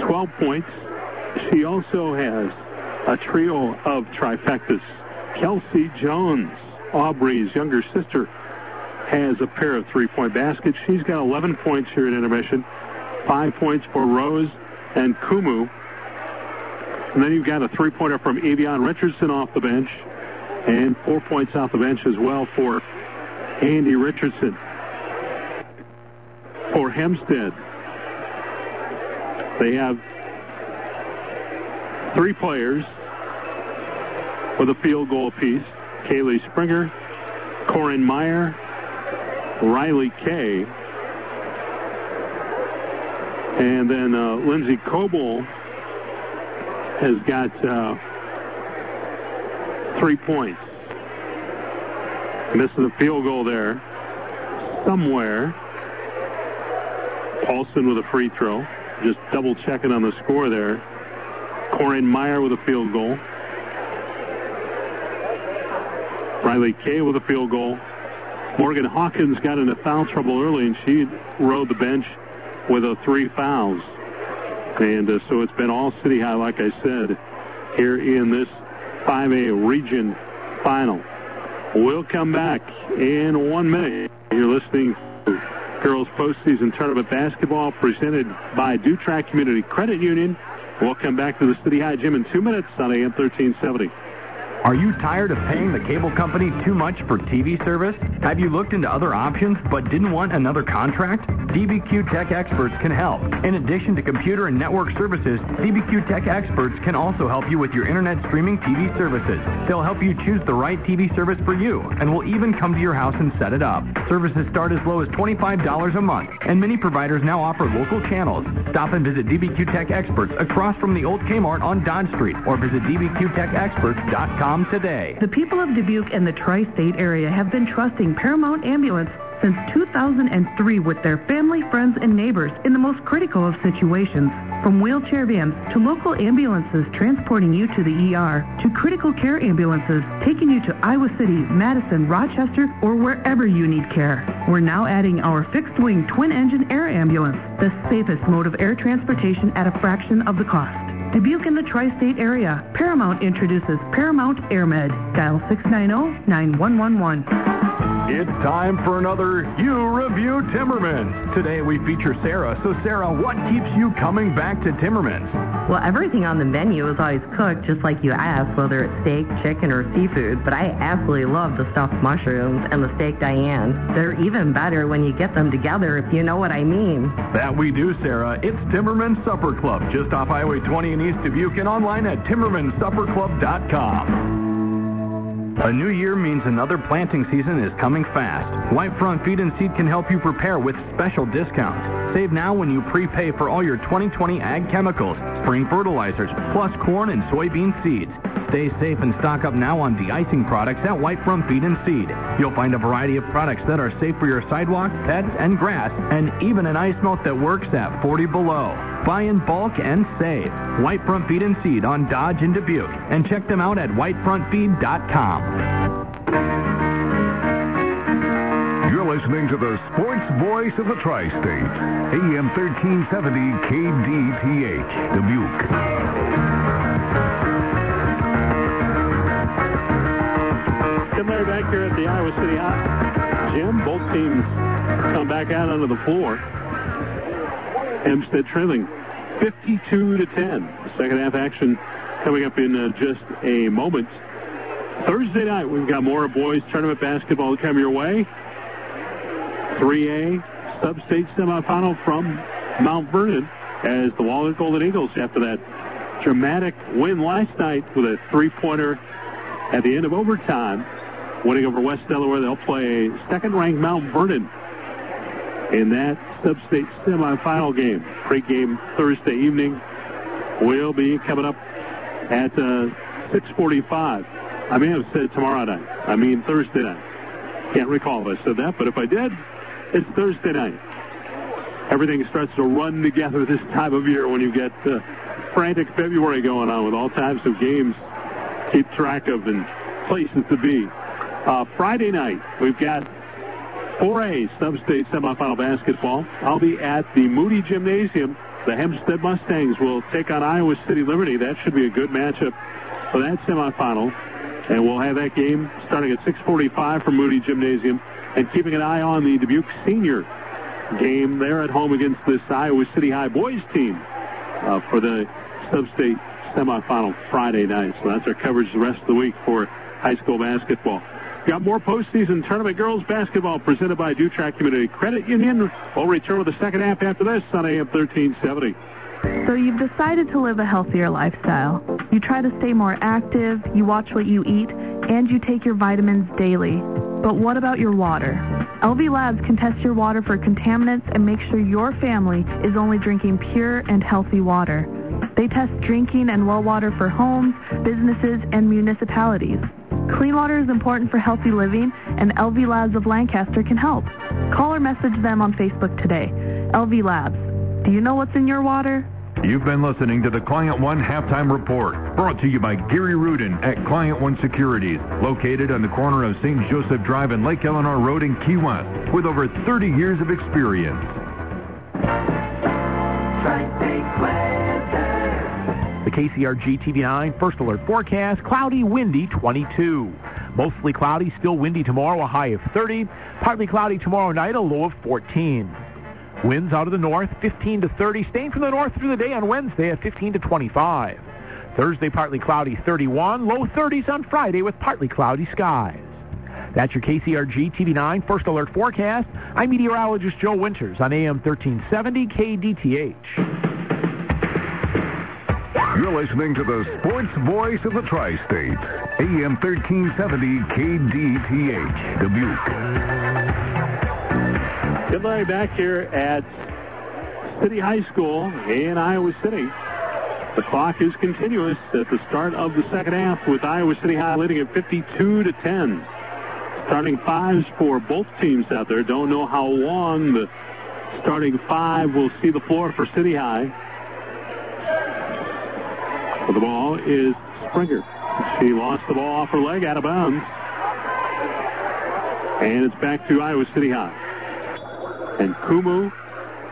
12 points. She also has a trio of trifectas. Kelsey Jones Aubrey's younger sister has a pair of three-point baskets. She's got 11 points here in intermission. Five points for Rose Nkumu. And then you've got a three-pointer from Avion Richardson off the bench. And four points off the bench as well for Andy Richardson. For Hempstead, they have three players with a field goal apiece. Kaylee Springer, Corin Meyer, Riley Kay. And then uh, Lindsay Coble has got uh, three points. Misses a field goal there somewhere. Paulson with a free throw. Just double checking on the score there. Corin Meyer with a field goal. Riley Kay with a field goal. Morgan Hawkins got into foul trouble early, and she rode the bench with a three fouls. And uh, so it's been all City High, like I said, here in this 5A region final. We'll come back in one minute. You're listening to Girls Postseason Tournament Basketball presented by DuTrac Community Credit Union. We'll come back to the City High Gym in two minutes on AM 1370.
Are you tired of paying the cable company too much for TV service? Have you looked into other options but didn't want another contract? DBQ Tech Experts can help. In addition to computer and network services, DBQ Tech Experts can also help you with your internet streaming TV services. They'll help you choose the right TV service for you and will even come to your house and set it up. Services start as low as $25 a month, and many providers now offer local channels. Stop and visit DBQ Tech Experts across from the old Kmart on Dodge Street or visit dbqtechexperts.com today.
The people of Dubuque and the tri-state area have been trusting Paramount Ambulance since 2003 with their family, friends, and neighbors in the most critical of situations. From wheelchair vans to local ambulances transporting you to the ER to critical care ambulances taking you to Iowa City, Madison, Rochester, or wherever you need care. We're now adding our fixed-wing twin-engine air ambulance, the safest mode of air transportation at a fraction of the cost. Dubuque in the tri-state area, Paramount introduces Paramount AirMed. Dial 690-9111.
It's time for another You Review Timmermans. Today we feature Sarah. So Sarah, what keeps you coming back to Timmermans?
Well, everything on the menu is always cooked just like you asked, whether it's steak, chicken, or seafood. But I absolutely love the stuffed mushrooms and the steak Diane. They're even better when you get them together, if you know what I mean.
That we do, Sarah. It's Timmermans Supper Club, just off Highway 20 in East Dubuque and online at timmermanssupperclub.com. A new year means another planting season is coming fast. White Front Feed and Seed can help you prepare with special discounts. Save now when you prepay for all your 2020 ag chemicals, spring fertilizers, plus corn and soybean seeds. Stay safe and stock up now on de-icing products at Whitefront Feed and Seed. You'll find a variety of products that are safe for your sidewalk, pets, and grass, and even an ice melt that works at 40 below. Buy in bulk and save. Whitefront Feed and Seed on Dodge and Dubuque. And check them out at whitefrontfeed.com.
You're listening to the sports voice of the tri-state, AM 1370 KDTH, Dubuque.
Larry back here at the Iowa City High Gym. Both teams come back out onto the floor. Hempstead trailing 52 to 10. Second half action coming up in uh, just a moment. Thursday night, we've got more boys tournament basketball coming your way. 3A sub-state semifinal from Mount Vernon as the Wahlert Golden Eagles, after that dramatic win last night with a three-pointer at the end of overtime, winning over West Delaware, they'll play second-ranked Mount Vernon in that sub-state semifinal game. Pre-game Thursday evening will be coming up at uh, 6:45. I may have said tomorrow night. I mean Thursday night. Can't recall if I said that, but if I did, it's Thursday night. Everything starts to run together this time of year when you get uh, frantic February going on with all types of games keep track of and places to be. Uh, Friday night, we've got 4A sub-state semifinal basketball. I'll be at the Moody Gymnasium. The Hempstead Mustangs will take on Iowa City Liberty. That should be a good matchup for that semifinal. And we'll have that game starting at 6:45 from Moody Gymnasium, and keeping an eye on the Dubuque senior game there at home against this Iowa City High boys team uh, for the sub-state semifinal Friday night. So that's our coverage the rest of the week for high school basketball. Got more postseason tournament girls basketball presented by DuTrac Community Credit Union. We'll return with the second half after this on AM 1370.
So you've decided to live a healthier lifestyle. You try to stay more active, you watch what you eat, and you take your vitamins daily. But what about your water? LV Labs can test your water for contaminants and make sure your family is only drinking pure and healthy water. They test drinking and well water for homes, businesses, and municipalities. Clean water is important for healthy living, and LV Labs of Lancaster can help. Call or message them on Facebook today. LV Labs. Do you know what's in your water?
You've been listening to the Client One Halftime Report, brought to you by Gary Rudin at Client One Securities, located on the corner of St. Joseph Drive and Lake Eleanor Road in Key West, with over 30 years of experience.
The KCRG TV9 First Alert forecast, cloudy, windy, 22. Mostly cloudy, still windy tomorrow, a high of 30. Partly cloudy tomorrow night, a low of 14. Winds out of the north, 15 to 30, staying from the north through the day on Wednesday at 15 to 25. Thursday, partly cloudy, 31. Low 30s on Friday with partly cloudy skies. That's your KCRG TV9 First Alert forecast. I'm meteorologist Joe Winters on AM 1370 KDTH.
You're listening to the sports voice of the tri-state, AM 1370 KDTH, Dubuque.
Good morning back here at City High School in Iowa City. The clock is continuous at the start of the second half with Iowa City High leading at 52 to 10. Starting fives for both teams out there. Don't know how long the starting five will see the floor for City High. The ball is Springer. She lost the ball off her leg out of bounds. And it's back to Iowa City High. And Nkumu,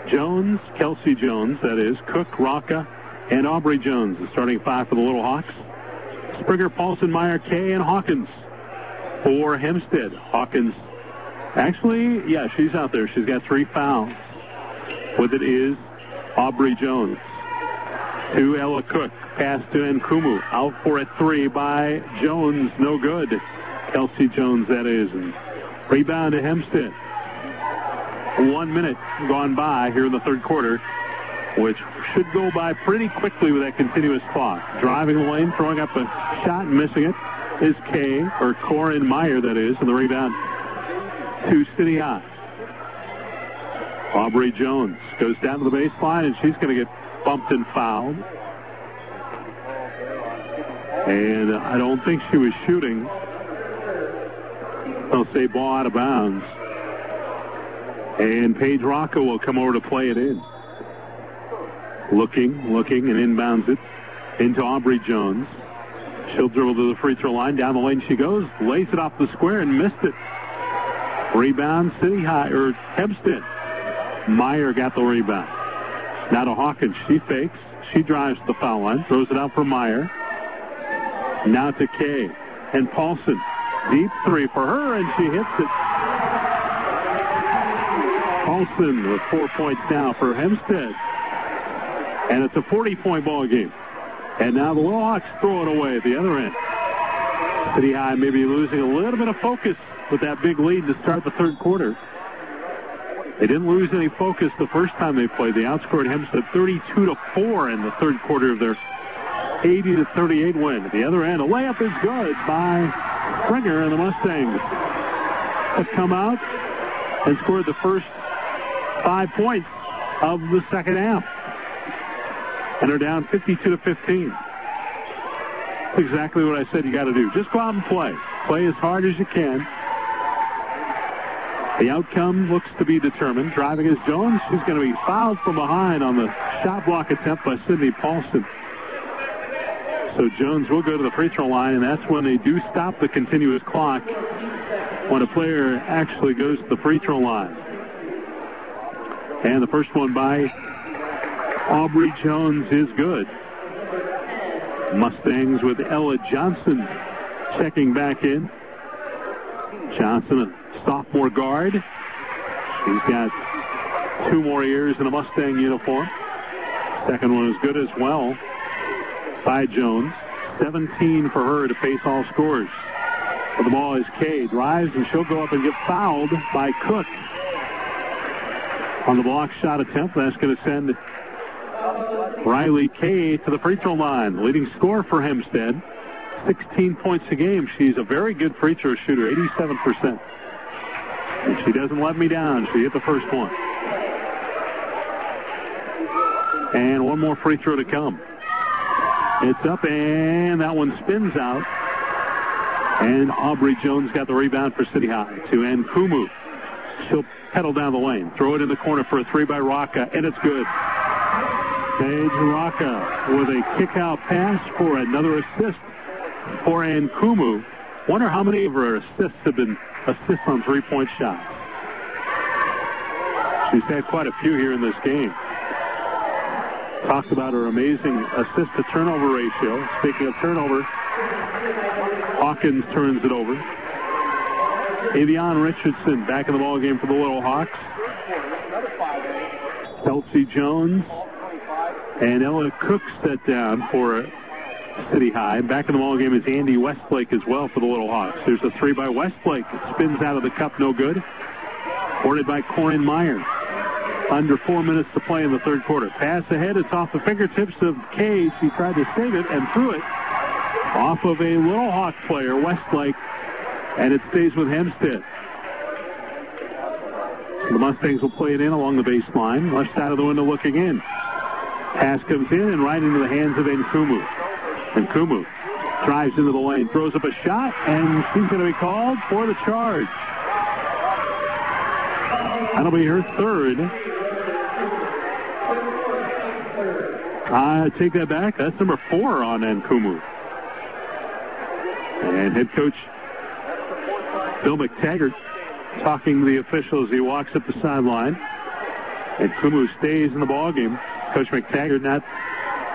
Jones, Kelsey Jones, that is, Cook, Rocca, and Aubrey Jones, the starting five for the Little Hawks. Springer, Paulson, Meyer, Kay, and Hawkins for Hempstead. Hawkins, actually, yeah, she's out there. She's got three fouls. With it is Aubrey Jones. To Ella Cook. Pass to Nkumu. Out for a three by Jones. No good. Kelsey Jones, that is. And rebound to Hempstead. One minute gone by here in the third quarter, which should go by pretty quickly with that continuous clock. Driving the lane, throwing up a shot and missing it is Kay, or Corin Meyer, that is, and the rebound to City. Aubrey Jones goes down to the baseline, and she's going to get bumped and fouled. And I don't think she was shooting. They'll say ball out of bounds. And Paige Rocca will come over to play it in. Looking, looking, and inbounds it into Aubrey Jones. She'll dribble to the free throw line. Down the lane she goes. Lays it off the square and missed it. Rebound City High, or Hempstead. Meyer got the rebound. Now to Hawkins. She fakes. She drives the foul line. Throws it out for Meyer. Now to Kay. And Paulson. Deep three for her, and she hits it. Paulson with four points now for Hempstead. And it's a 40-point ball game. And now the Hawks throw it away at the other end. City High maybe losing a little bit of focus with that big lead to start the third quarter. They didn't lose any focus the first time they played. They outscored Hempstead 32 to 4 in the third quarter of their 80 to 38 win. At the other end, a layup is good by Springer and the Mustangs have come out and scored the first five points of the second half. And they're down 52 to 15. That's exactly what I said you got to do. Just go out and play. Play as hard as you can. The outcome looks to be determined. Driving is Jones. She's going to be fouled from behind on the shot block attempt by Sydney Paulson. So Jones will go to the free throw line, and that's when they do stop the continuous clock when a player actually goes to the free throw line. And the first one by Aubrey Jones is good. Mustangs with Ella Johnson checking back in. Johnson, a sophomore guard. She's got two more years in a Mustang uniform. Second one is good as well by Jones. 17 for her to face all scores. The ball is Kay. Drives and she'll go up and get fouled by Cook. On the block shot attempt, that's going to send Riley Kay to the free throw line. Leading scorer for Hempstead. 16 points a game. She's a very good free throw shooter, 87%. And she doesn't let me down. She hit the first one. And one more free throw to come. It's up, and that one spins out. And Aubrey Jones got the rebound for City High to Nkumu. She'll pedal down the lane, throw it in the corner for a three by Rocca, and it's good. Paige Rocca with a kick-out pass for another assist for Nkumu. Wonder how many of her assists have been assists on three-point shots. She's had quite a few here in this game. Talked about her amazing assist-to-turnover ratio. Speaking of turnover, Hawkins turns it over. Avion Richardson back in the ball game for the Little Hawks. Kelsey Jones and Ella Cook set down for City High. Back in the ball game is Andy Westlake as well for the Little Hawks. There's a three by Westlake. Spins out of the cup, no good. Boarded by Corin Meyer. Under four minutes to play in the third quarter. Pass ahead. It's off the fingertips of Cage. He tried to save it and threw it off of a Little Hawk player, Westlake, and it stays with Hempstead. The Mustangs will play it in along the baseline. Left side of the window looking in. Pass comes in and right into the hands of Nkumu. Nkumu drives into the lane, throws up a shot, and she's going to be called for the charge. That'll be her third. I take that back. That's number four on Nkumu. And head coach Bill McTaggart talking to the officials. he walks up the sideline. And Kumu stays in the ballgame. Coach McTaggart not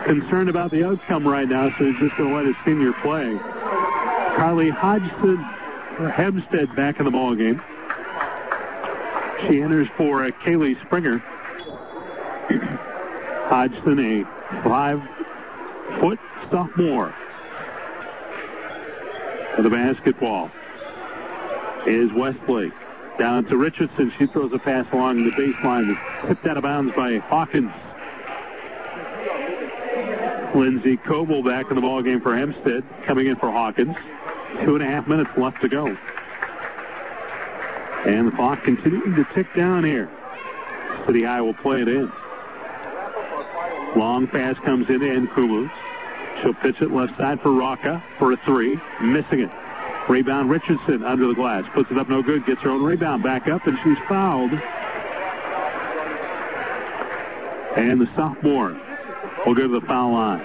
concerned about the outcome right now, so he's just going to let his senior play. Carly Hodgson for Hempstead back in the ballgame. She enters for uh, Kaylee Springer. Hodgson, a five-foot sophomore. For the basketball is Westlake. Down to Richardson. She throws a pass along the baseline. Tipped out of bounds by Hawkins. Lindsay Coble back in the ball game for Hempstead, coming in for Hawkins. Two and a half minutes left to go. And the clock continuing to tick down here. City High will play it in. Long pass comes in to Nkumu. She'll pitch it left side for Rocca for a three. Missing it. Rebound Richardson under the glass. Puts it up no good. Gets her own rebound back up and she's fouled. And the sophomore will go to the foul line.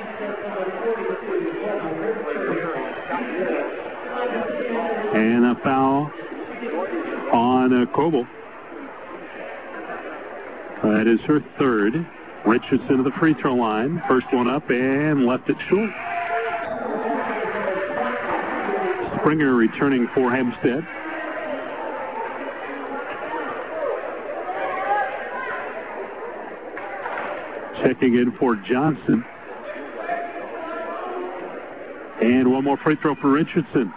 And a foul on uh, Coble. That is her third. Richardson to the free throw line. First one up and left it short. Springer returning for Hempstead. Checking in for Johnson. And one more free throw for Richardson.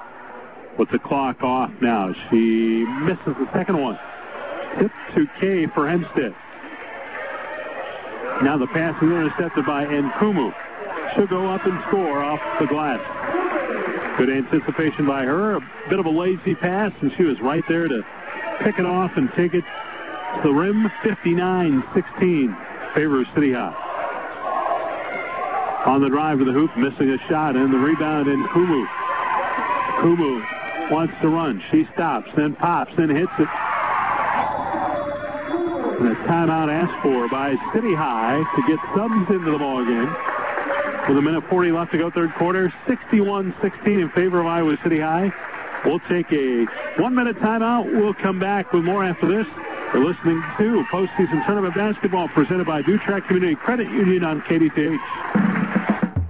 With the clock off now. She misses the second one. Tip to K for Hempstead. Now the pass is intercepted by Nkumu. She'll go up and score off the glass. Good anticipation by her. A bit of a lazy pass, and she was right there to pick it off and take it to the rim. 59-16 favors City High. On the drive to the hoop, missing a shot, and the rebound in Kumu. Nkumu wants to run. She stops, then pops, then hits it. And a timeout asked for by City High to get subs into the ball game. With a minute 40 left to go, third quarter, 61-16 in favor of Iowa City High. We'll take a one-minute timeout. We'll come back with more after this. You're listening to postseason tournament basketball presented by DuTrac Community Credit Union on KDTH.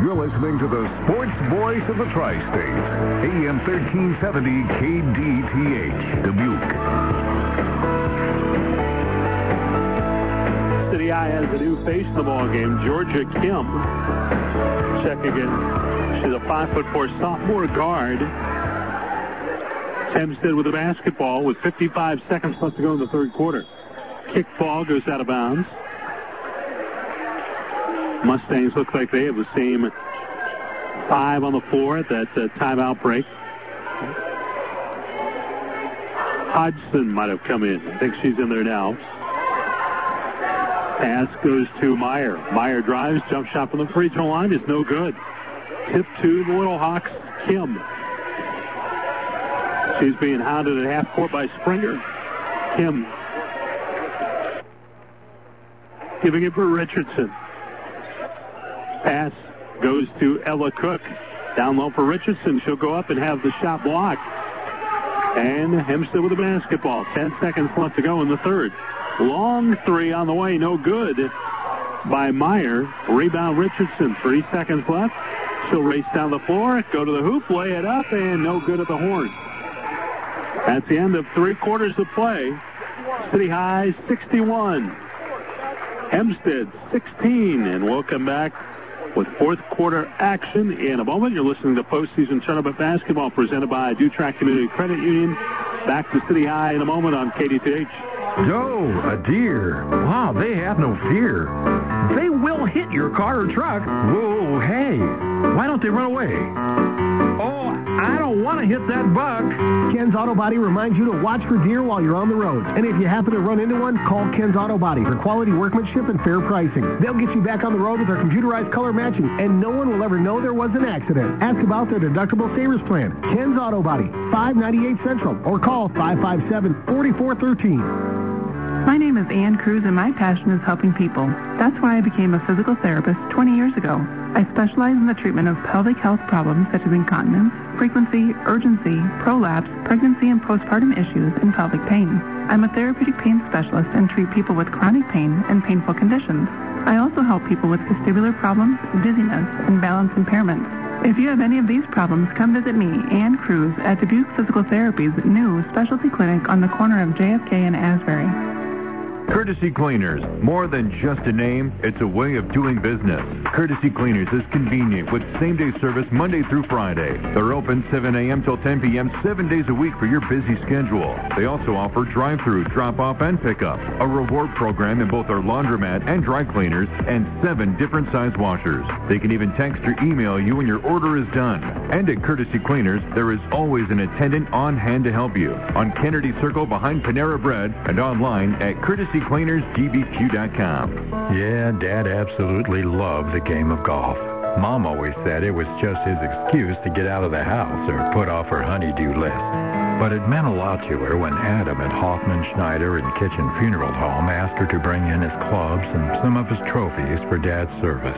You're listening to the sports voice of the tri-state, AM 1370 KDTH, Dubuque.
City High has a new face in the ball game. Georgia Kim. Check again. She's a five foot four sophomore guard. Hempstead with the basketball with 55 seconds left to go in the third quarter. Kick ball goes out of bounds. Mustangs look like they have the same five on the floor at that uh, timeout break. Hodgson might have come in. I think she's in there now. Pass goes to Meyer. Meyer drives, jump shot from the free throw line is no good. Tip to the Little Hawks, Kim. She's being hounded at half court by Springer. Kim giving it for Richardson. Pass goes to Ella Cook. Down low for Richardson. She'll go up and have the shot blocked. And Hempstead with the basketball. Ten seconds left to go in the third. Long three on the way. No good by Meyer. Rebound Richardson. Three seconds left. She'll race down the floor, go to the hoop, lay it up, and no good at the horn. That's the end of three quarters of play. City High 61. Hempstead 16. And we'll come back with fourth quarter action in a moment. You're listening to postseason tournament basketball presented by DuTrac Community Credit Union. Back to City High in a moment on KDTH.
Joe, a deer. Wow, they have no fear. They will hit your car or truck. Whoa, hey, why don't they run away? Oh, I don't want to hit that buck.
Ken's Auto Body reminds you to watch for deer while you're on the road. And if you happen to run into one, call Ken's Auto Body for quality workmanship and fair pricing. They'll get you back on the road with their computerized color matching, and no one will ever know there was an accident. Ask about their deductible savers plan. Ken's Auto Body, 598 Central, or call 557-4413.
My name is Ann Cruz, and my passion is helping people. That's why I became a physical therapist 20 years ago. I specialize in the treatment of pelvic health problems such as incontinence, frequency, urgency, prolapse, pregnancy and postpartum issues, and pelvic pain. I'm a therapeutic pain specialist and treat people with chronic pain and painful conditions. I also help people with vestibular problems, dizziness, and balance impairments. If you have any of these problems, come visit me, Ann Cruz, at Dubuque Physical Therapy's new specialty clinic on the corner of JFK and Asbury.
Courtesy Cleaners. More than just a name, it's a way of doing business. Courtesy Cleaners is convenient with same-day service Monday through Friday. They're open 7 a.m. till 10 p.m. seven days a week for your busy schedule. They also offer drive-through, drop-off, and pickup, a reward program in both our laundromat and dry cleaners, and seven different size washers. They can even text or email you when your order is done. And at Courtesy Cleaners, there is always an attendant on hand to help you. On Kennedy Circle behind Panera Bread and online at courtesycleanersdbq.com.
Yeah, Dad absolutely loved the game of golf. Mom always said it was just his excuse to get out of the house or put off her honeydew list. But it meant a lot to her when Adam at Hoffman, Schneider, and Kitchen Funeral Home asked her to bring in his clubs and some of his trophies for Dad's service.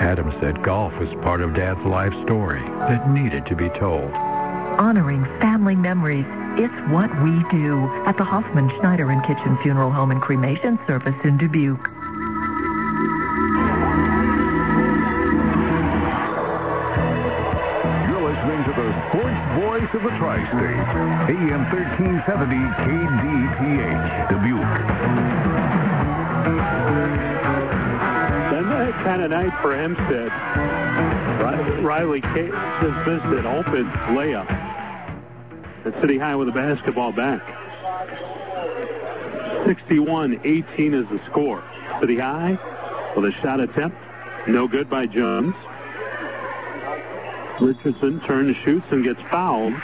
Adam said golf was part of Dad's life story that needed to be told.
Honoring family memories. It's what we do at the Hoffman, Schneider, and Kitchen Funeral Home and Cremation Service in Dubuque.
You're listening to the sports voice of the tri-state, AM 1370 KDTH, Dubuque.
Then kind of night for Hempstead. Riley Case just missed an open layup. And City High with the basketball back. 61-18 is the score. City High with a shot attempt. No good by Jones. Richardson turns, shoots, and gets fouled.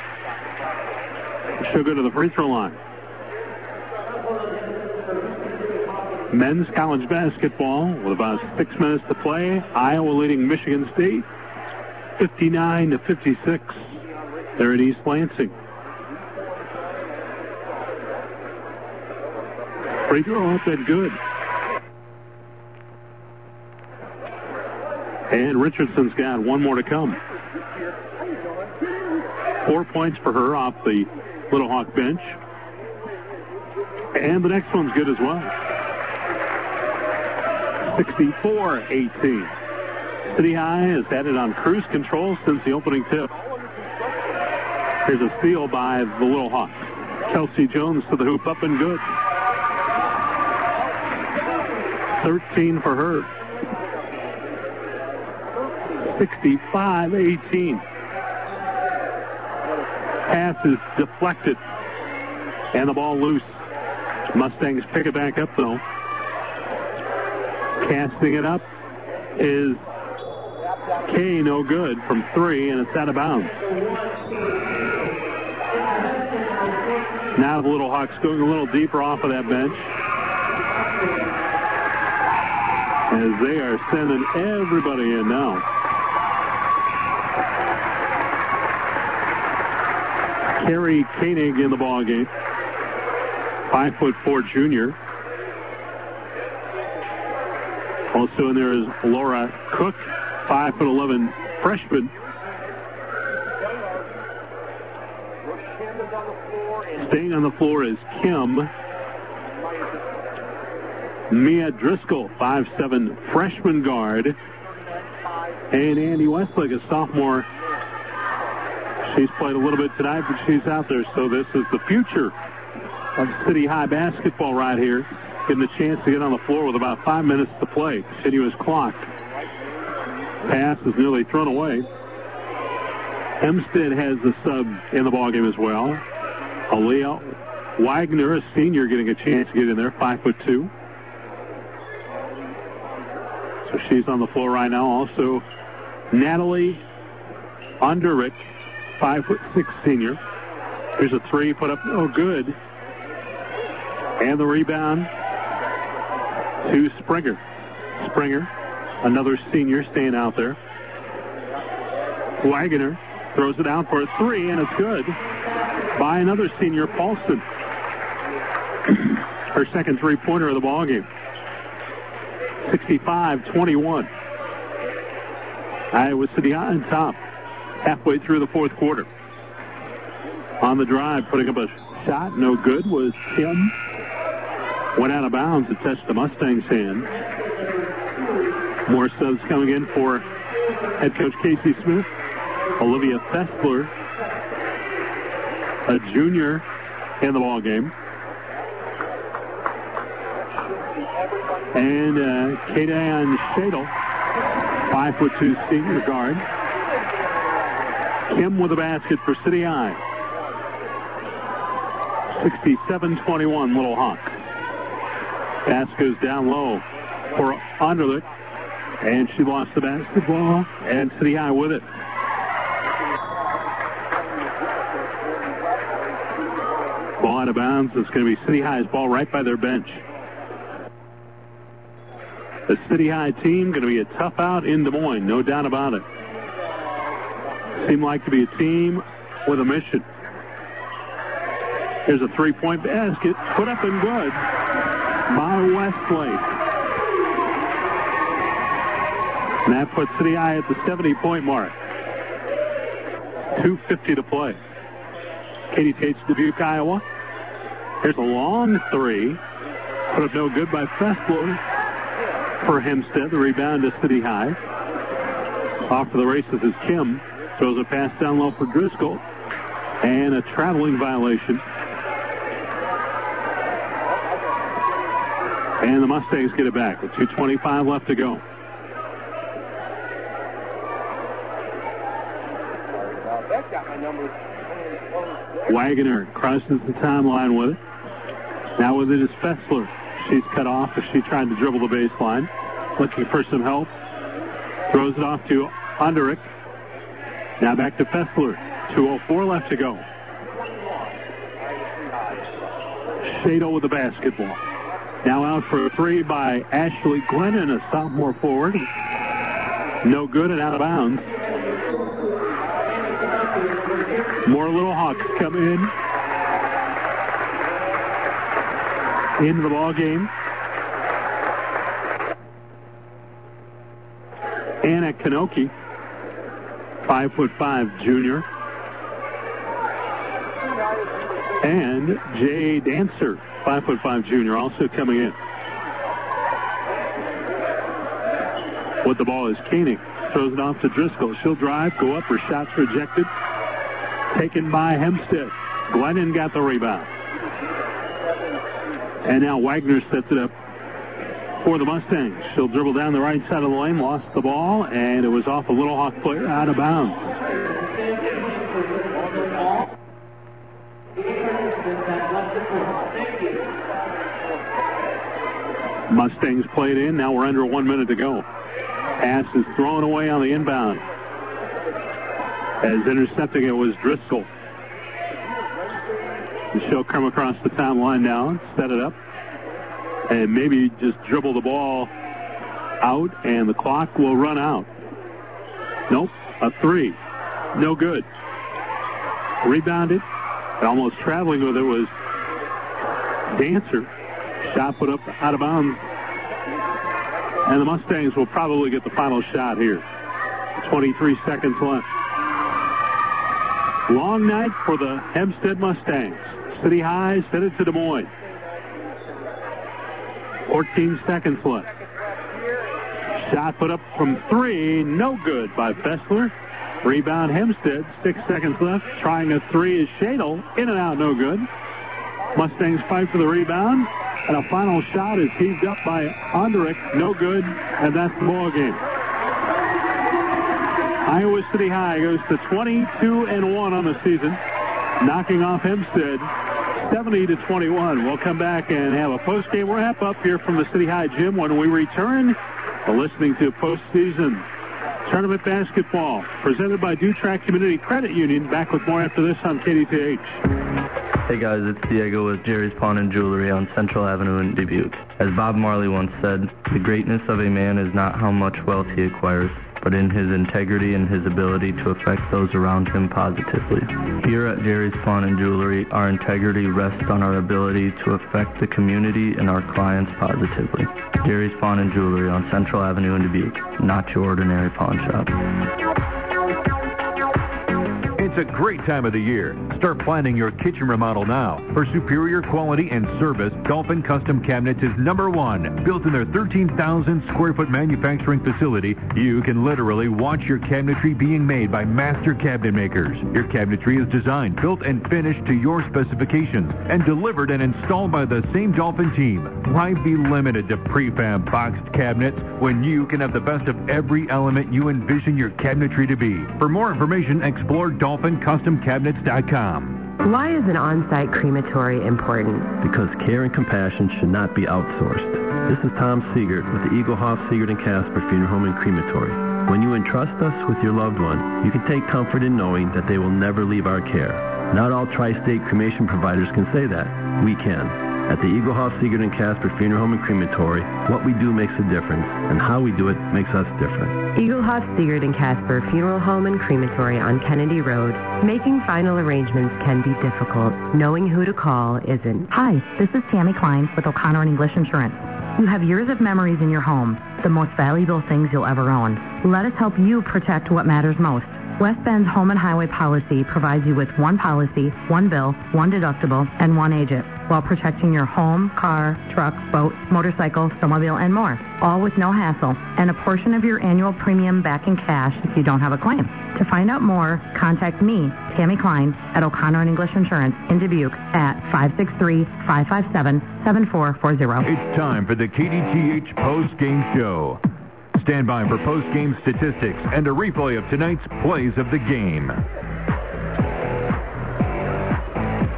She'll go to the free throw line. Men's college basketball with about six minutes to play. Iowa leading Michigan State 59 to 56. They're at East Lansing. Free throw up and good. And Richardson's got one more to come. Four points for her off the Little Hawk bench. And the next one's good as well. 64-18. City High has had it on cruise control since the opening tip. Here's a steal by the Little Hawks. Kelsey Jones to the hoop, up and good. 13 for her. 65-18. Pass is deflected. And the ball loose. Mustangs pick it back up, though. Casting it up is K, no good from three, and it's out of bounds. Now the Little Hawks going a little deeper off of that bench. As they are sending everybody in now. Kerry Koenig in the ball game. Five foot four junior. Also in there is Laura Cook, five foot eleven freshman. Staying on the floor is Kim. Mia Driscoll, five seven freshman guard. And Andy Westlake, a sophomore. She's played a little bit tonight, but she's out there. So this is the future of City High basketball right here. Getting the chance to get on the floor with about five minutes to play. Continuous clock. Pass is nearly thrown away. Hempstead has the sub in the ballgame as well. Aaliyah Wagner, a senior, getting a chance to get in there, five foot two. So she's on the floor right now. Also, Natalie Underrick, five foot six senior. Here's a three put up, oh good. And the rebound to Springer. Springer, another senior staying out there. Wagner throws it out for a three, and it's good by another senior, Paulson. Her second three-pointer of the ball game. 65-21. Iowa City on top halfway through the fourth quarter. On the drive, putting up a shot, no good, was Kim. Went out of bounds. It touched the Mustangs' hand. More subs coming in for head coach Casey Smith. Olivia Fessler, a junior in the ball game. And uh, Kadan Shadle, five foot two senior guard. Kim with a basket for City High. 67-21 Little Hawks. Pass goes down low for Underlick. And she lost the basketball. And City High with it. Ball out of bounds. It's going to be City High's ball right by their bench. The City High team going to be a tough out in Des Moines, no doubt about it. Seem like to be a team with a mission. Here's a three-point basket, put up and good by Westlake. And that puts City High at the 70-point mark. 2.50 to play. KDTH Dubuque, Iowa. Here's a long three. Put up no good by Fessler for Hempstead. The rebound is City High. Off to the races is Kim. Throws a pass down low for Driscoll. And a traveling violation. And the Mustangs get it back with 2.25 left to go. Wagoner crosses the timeline with it. Now with it is Fessler. She's cut off as she tried to dribble the baseline. Looking for some help. Throws it off to Underick. Now back to Fessler. 2.04 left to go. Shado with the basketball. Now out for a three by Ashley Glennon, a sophomore forward. No good and out of bounds. More Little Hawks come in. Into the ball game. Anna Kanoki, five foot five junior. And Jay Dancer, five foot five junior, also coming in. With the ball is Koenig. Throws it off to Driscoll. She'll drive, go up. Her shot's rejected. Taken by Hempstead. Glennon got the rebound. And now Wagner sets it up for the Mustangs. She'll dribble down the right side of the lane, lost the ball, and it was off a Little Hawk player out of bounds. Mustangs played in. Now we're under one minute to go. Pass is thrown away on the inbound. As intercepting it was Driscoll. She'll come across the timeline now, set it up, and maybe just dribble the ball out, and the clock will run out. Nope, a three. No good. Rebounded, almost traveling with it was Dancer. Shot put up out of bounds. And the Mustangs will probably get the final shot here. 23 seconds left. Long night for the Hempstead Mustangs. City High sent it to Des Moines. 14 seconds left. Shot put up from three, no good by Fessler. Rebound Hempstead, six seconds left. Trying a three is Shadle, in and out, no good. Mustangs fight for the rebound, and a final shot is heaved up by Onderick, no good, and that's the ball game. Iowa City High goes to 22 and 1 on the season, knocking off Hempstead 70 to 21. We'll come back and have a post-game wrap-up here from the City High gym when we return. We're listening to postseason tournament basketball presented by DuTrac Community Credit Union. Back with more after this on KDTH.
Hey guys, it's Diego with Jerry's Pawn and Jewelry on Central Avenue in Dubuque. As Bob Marley once said, the greatness of a man is not how much wealth he acquires, but in his integrity and his ability to affect those around him positively. Here at Jerry's Pawn and Jewelry, our integrity rests on our ability to affect the community and our clients positively. Jerry's Pawn and Jewelry on Central Avenue in Dubuque, not your ordinary pawn shop.
It's a great time of the year. Start planning your kitchen remodel now. For superior quality and service, Dolphin Custom Cabinets is number one. Built in their 13,000 square foot manufacturing facility, you can literally watch your cabinetry being made by master cabinet makers. Your cabinetry is designed, built, and finished to your specifications and delivered and installed by the same Dolphin team. Why be limited to prefab boxed cabinets when you can have the best of every element you envision your cabinetry to be? For more information, explore dolphincustomcabinets.com.
Why is an on-site crematory important?
Because care and compassion should not be outsourced. This is Tom Siegert with the Egelhof Siegert and Casper Funeral Home and Crematory. When you entrust us with your loved one, you can take comfort in knowing that they will never leave our care. Not all tri-state cremation providers can say that. We can. At the Egelhof Siegert and Casper Funeral Home and Crematory, what we do makes a difference, and how we do it makes us different.
Egelhof Siegert and Casper Funeral Home and Crematory on Kennedy Road. Making final arrangements can be difficult. Knowing who to call isn't.
Hi, this is Tammy Klein with O'Connor and English Insurance. You have years of memories in your home, the most valuable things you'll ever own. Let us help you protect what matters most. West Bend's Home and Highway Policy provides you with one policy, one bill, one deductible, and one agent, while protecting your home, car, truck, boat, motorcycle, snowmobile, and more, all with no hassle, and a portion of your annual premium back in cash if you don't have a claim. To find out more, contact me, Tammy Klein, at O'Connor and English Insurance in Dubuque at 563-557-7440.
It's time for the KDTH post-game show. Stand by for post-game statistics and a replay of tonight's plays of the game.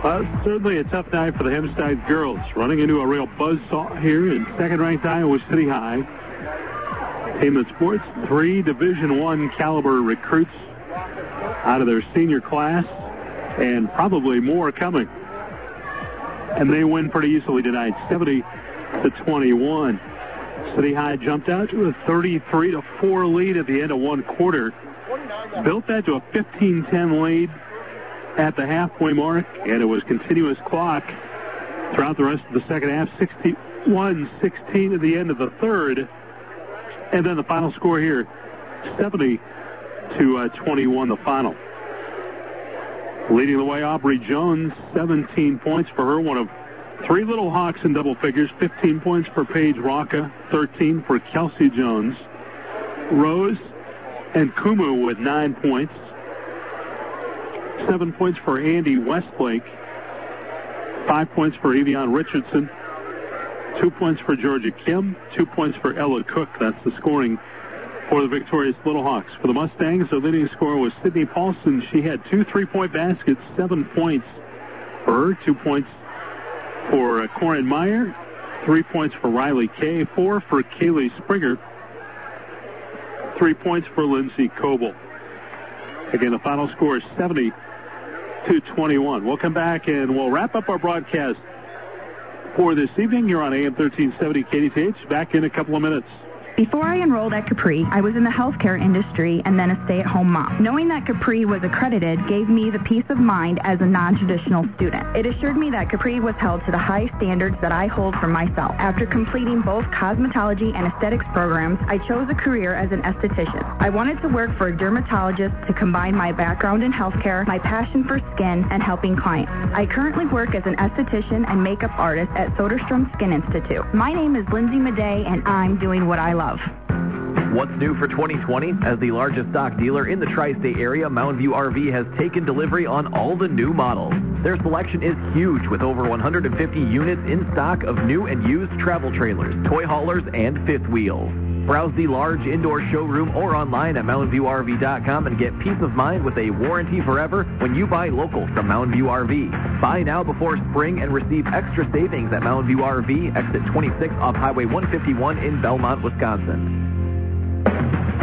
Well, certainly a tough night for the Hempstead girls, running into a real buzzsaw here in second-ranked Iowa City High. Team that sports three Division One caliber recruits out of their senior class, and probably more coming. And they win pretty easily tonight, 70 to 21. City High jumped out to a 33 to 4 lead at the end of one quarter. Built that to a 15-10 lead at the halfway mark, and it was continuous clock throughout the rest of the second half, 61-16 at the end of the third. And then the final score here, 70 to uh, 21, the final. Leading the way, Aubrey Jones, 17 points for her, one of three Little Hawks in double figures, 15 points for Paige Rocca, 13 for Kelsey Jones. Rose Nkumu with nine points. Seven points for Andy Westlake. Five points for Evian Richardson. Two points for Georgia Kim. Two points for Ella Cook. That's the scoring for the victorious Little Hawks. For the Mustangs, the leading scorer was Sydney Paulson. She had two three-point baskets, seven points for her, two points for uh, Corin Meyer, three points for Riley Kay, four for Kaylee Springer, three points for Lindsay Coble. Again, the final score is 70 to 21. We'll come back and we'll wrap up our broadcast for this evening. You're on AM 1370 KDTH. Back in a couple of minutes.
Before I enrolled at Capri, I was in the healthcare industry and then a stay-at-home mom. Knowing that Capri was accredited gave me the peace of mind as a non-traditional student. It assured me that Capri was held to the high standards that I hold for myself. After completing both cosmetology and aesthetics programs, I chose a career as an esthetician. I wanted to work for a dermatologist to combine my background in healthcare, my passion for skin, and helping clients. I currently work as an esthetician and makeup artist at Soderstrom Skin Institute. My name is Lindsay Madej, and I'm doing what I love love.
What's new for 2020? As the largest stock dealer in the tri-state area, Mountain View RV has taken delivery on all the new models. Their selection is huge with over 150 units in stock of new and used travel trailers, toy haulers, and fifth wheels. Browse the large indoor showroom or online at mountainviewrv.com and get peace of mind with a warranty forever when you buy local from Mountain View RV. Buy now before spring and receive extra savings at Mountain View RV, exit 26 off Highway 151 in Belmont, Wisconsin.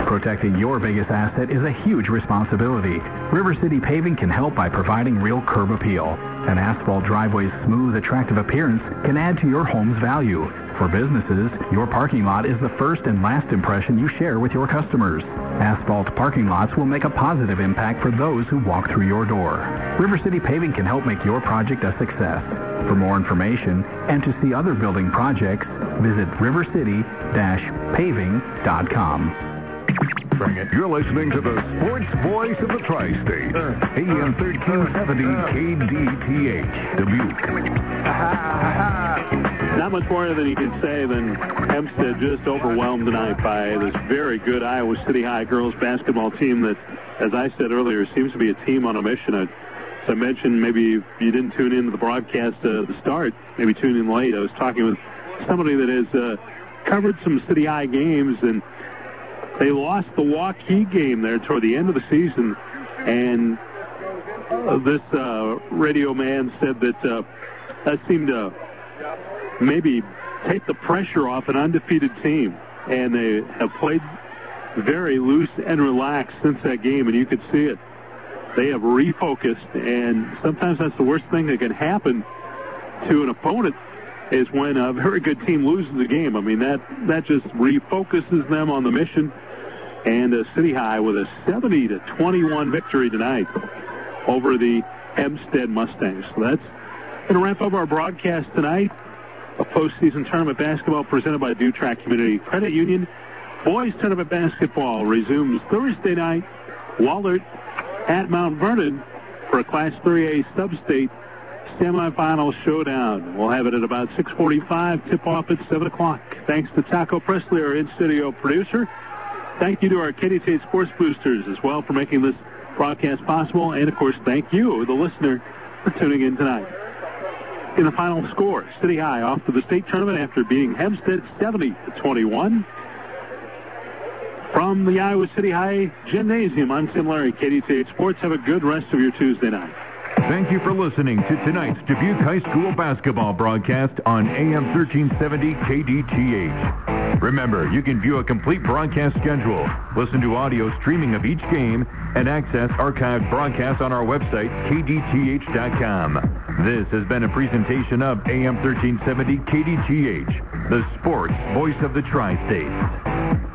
Protecting your biggest asset is a huge responsibility. River City Paving can help by providing real curb appeal. An asphalt driveway's smooth, attractive appearance can add to your home's value. For businesses, your parking lot is the first and last impression you share with your customers. Asphalt parking lots will make a positive impact for those who walk through your door. River City Paving can help make your project a success. For more information and to see other building projects, visit rivercity-paving.com.
Bring it. You're listening to the sports voice of the tri-state. AM 1370 KDTH, Dubuque.
Not much more than you can say than Hempstead just overwhelmed tonight by this very good Iowa City High girls basketball team that, as I said earlier, seems to be a team on a mission. As I mentioned, maybe you didn't tune in to the broadcast uh, at the start, maybe tune in late. I was talking with somebody that has uh, covered some City High games, and they lost the Waukee game there toward the end of the season, and uh, this uh, radio man said that uh, that seemed to maybe take the pressure off an undefeated team, and they have played very loose and relaxed since that game, and you could see it. They have refocused, and sometimes that's the worst thing that can happen to an opponent is when a very good team loses the game. I mean, that, that just refocuses them on the mission. And uh, City High with a 70 to 21 victory tonight over the Hempstead Mustangs. So that's going to wrap up our broadcast tonight. A postseason tournament basketball presented by DuTrac Community Credit Union. Boys tournament basketball resumes Thursday night. Wahlert at Mount Vernon for a Class 3A sub-state semifinal showdown. We'll have it at about 6:45. Tip-off at 7 o'clock. Thanks to Taco Presley, our in-studio producer. Thank you to our State Sports Boosters as well for making this broadcast possible. And, of course, thank you, the listener, for tuning in tonight. In the final score, City High off to the state tournament after beating Hempstead 70 to 21. From the Iowa City High Gymnasium, I'm Tim Larry, KDTH Sports. Have a good rest of your Tuesday night.
Thank you for listening to tonight's Dubuque High School basketball broadcast on AM 1370 KDTH. Remember, you can view a complete broadcast schedule, listen to audio streaming of each game, and access archived broadcasts on our website, kdth.com. This has been a presentation of AM 1370 KDTH, the sports voice of the tri-states.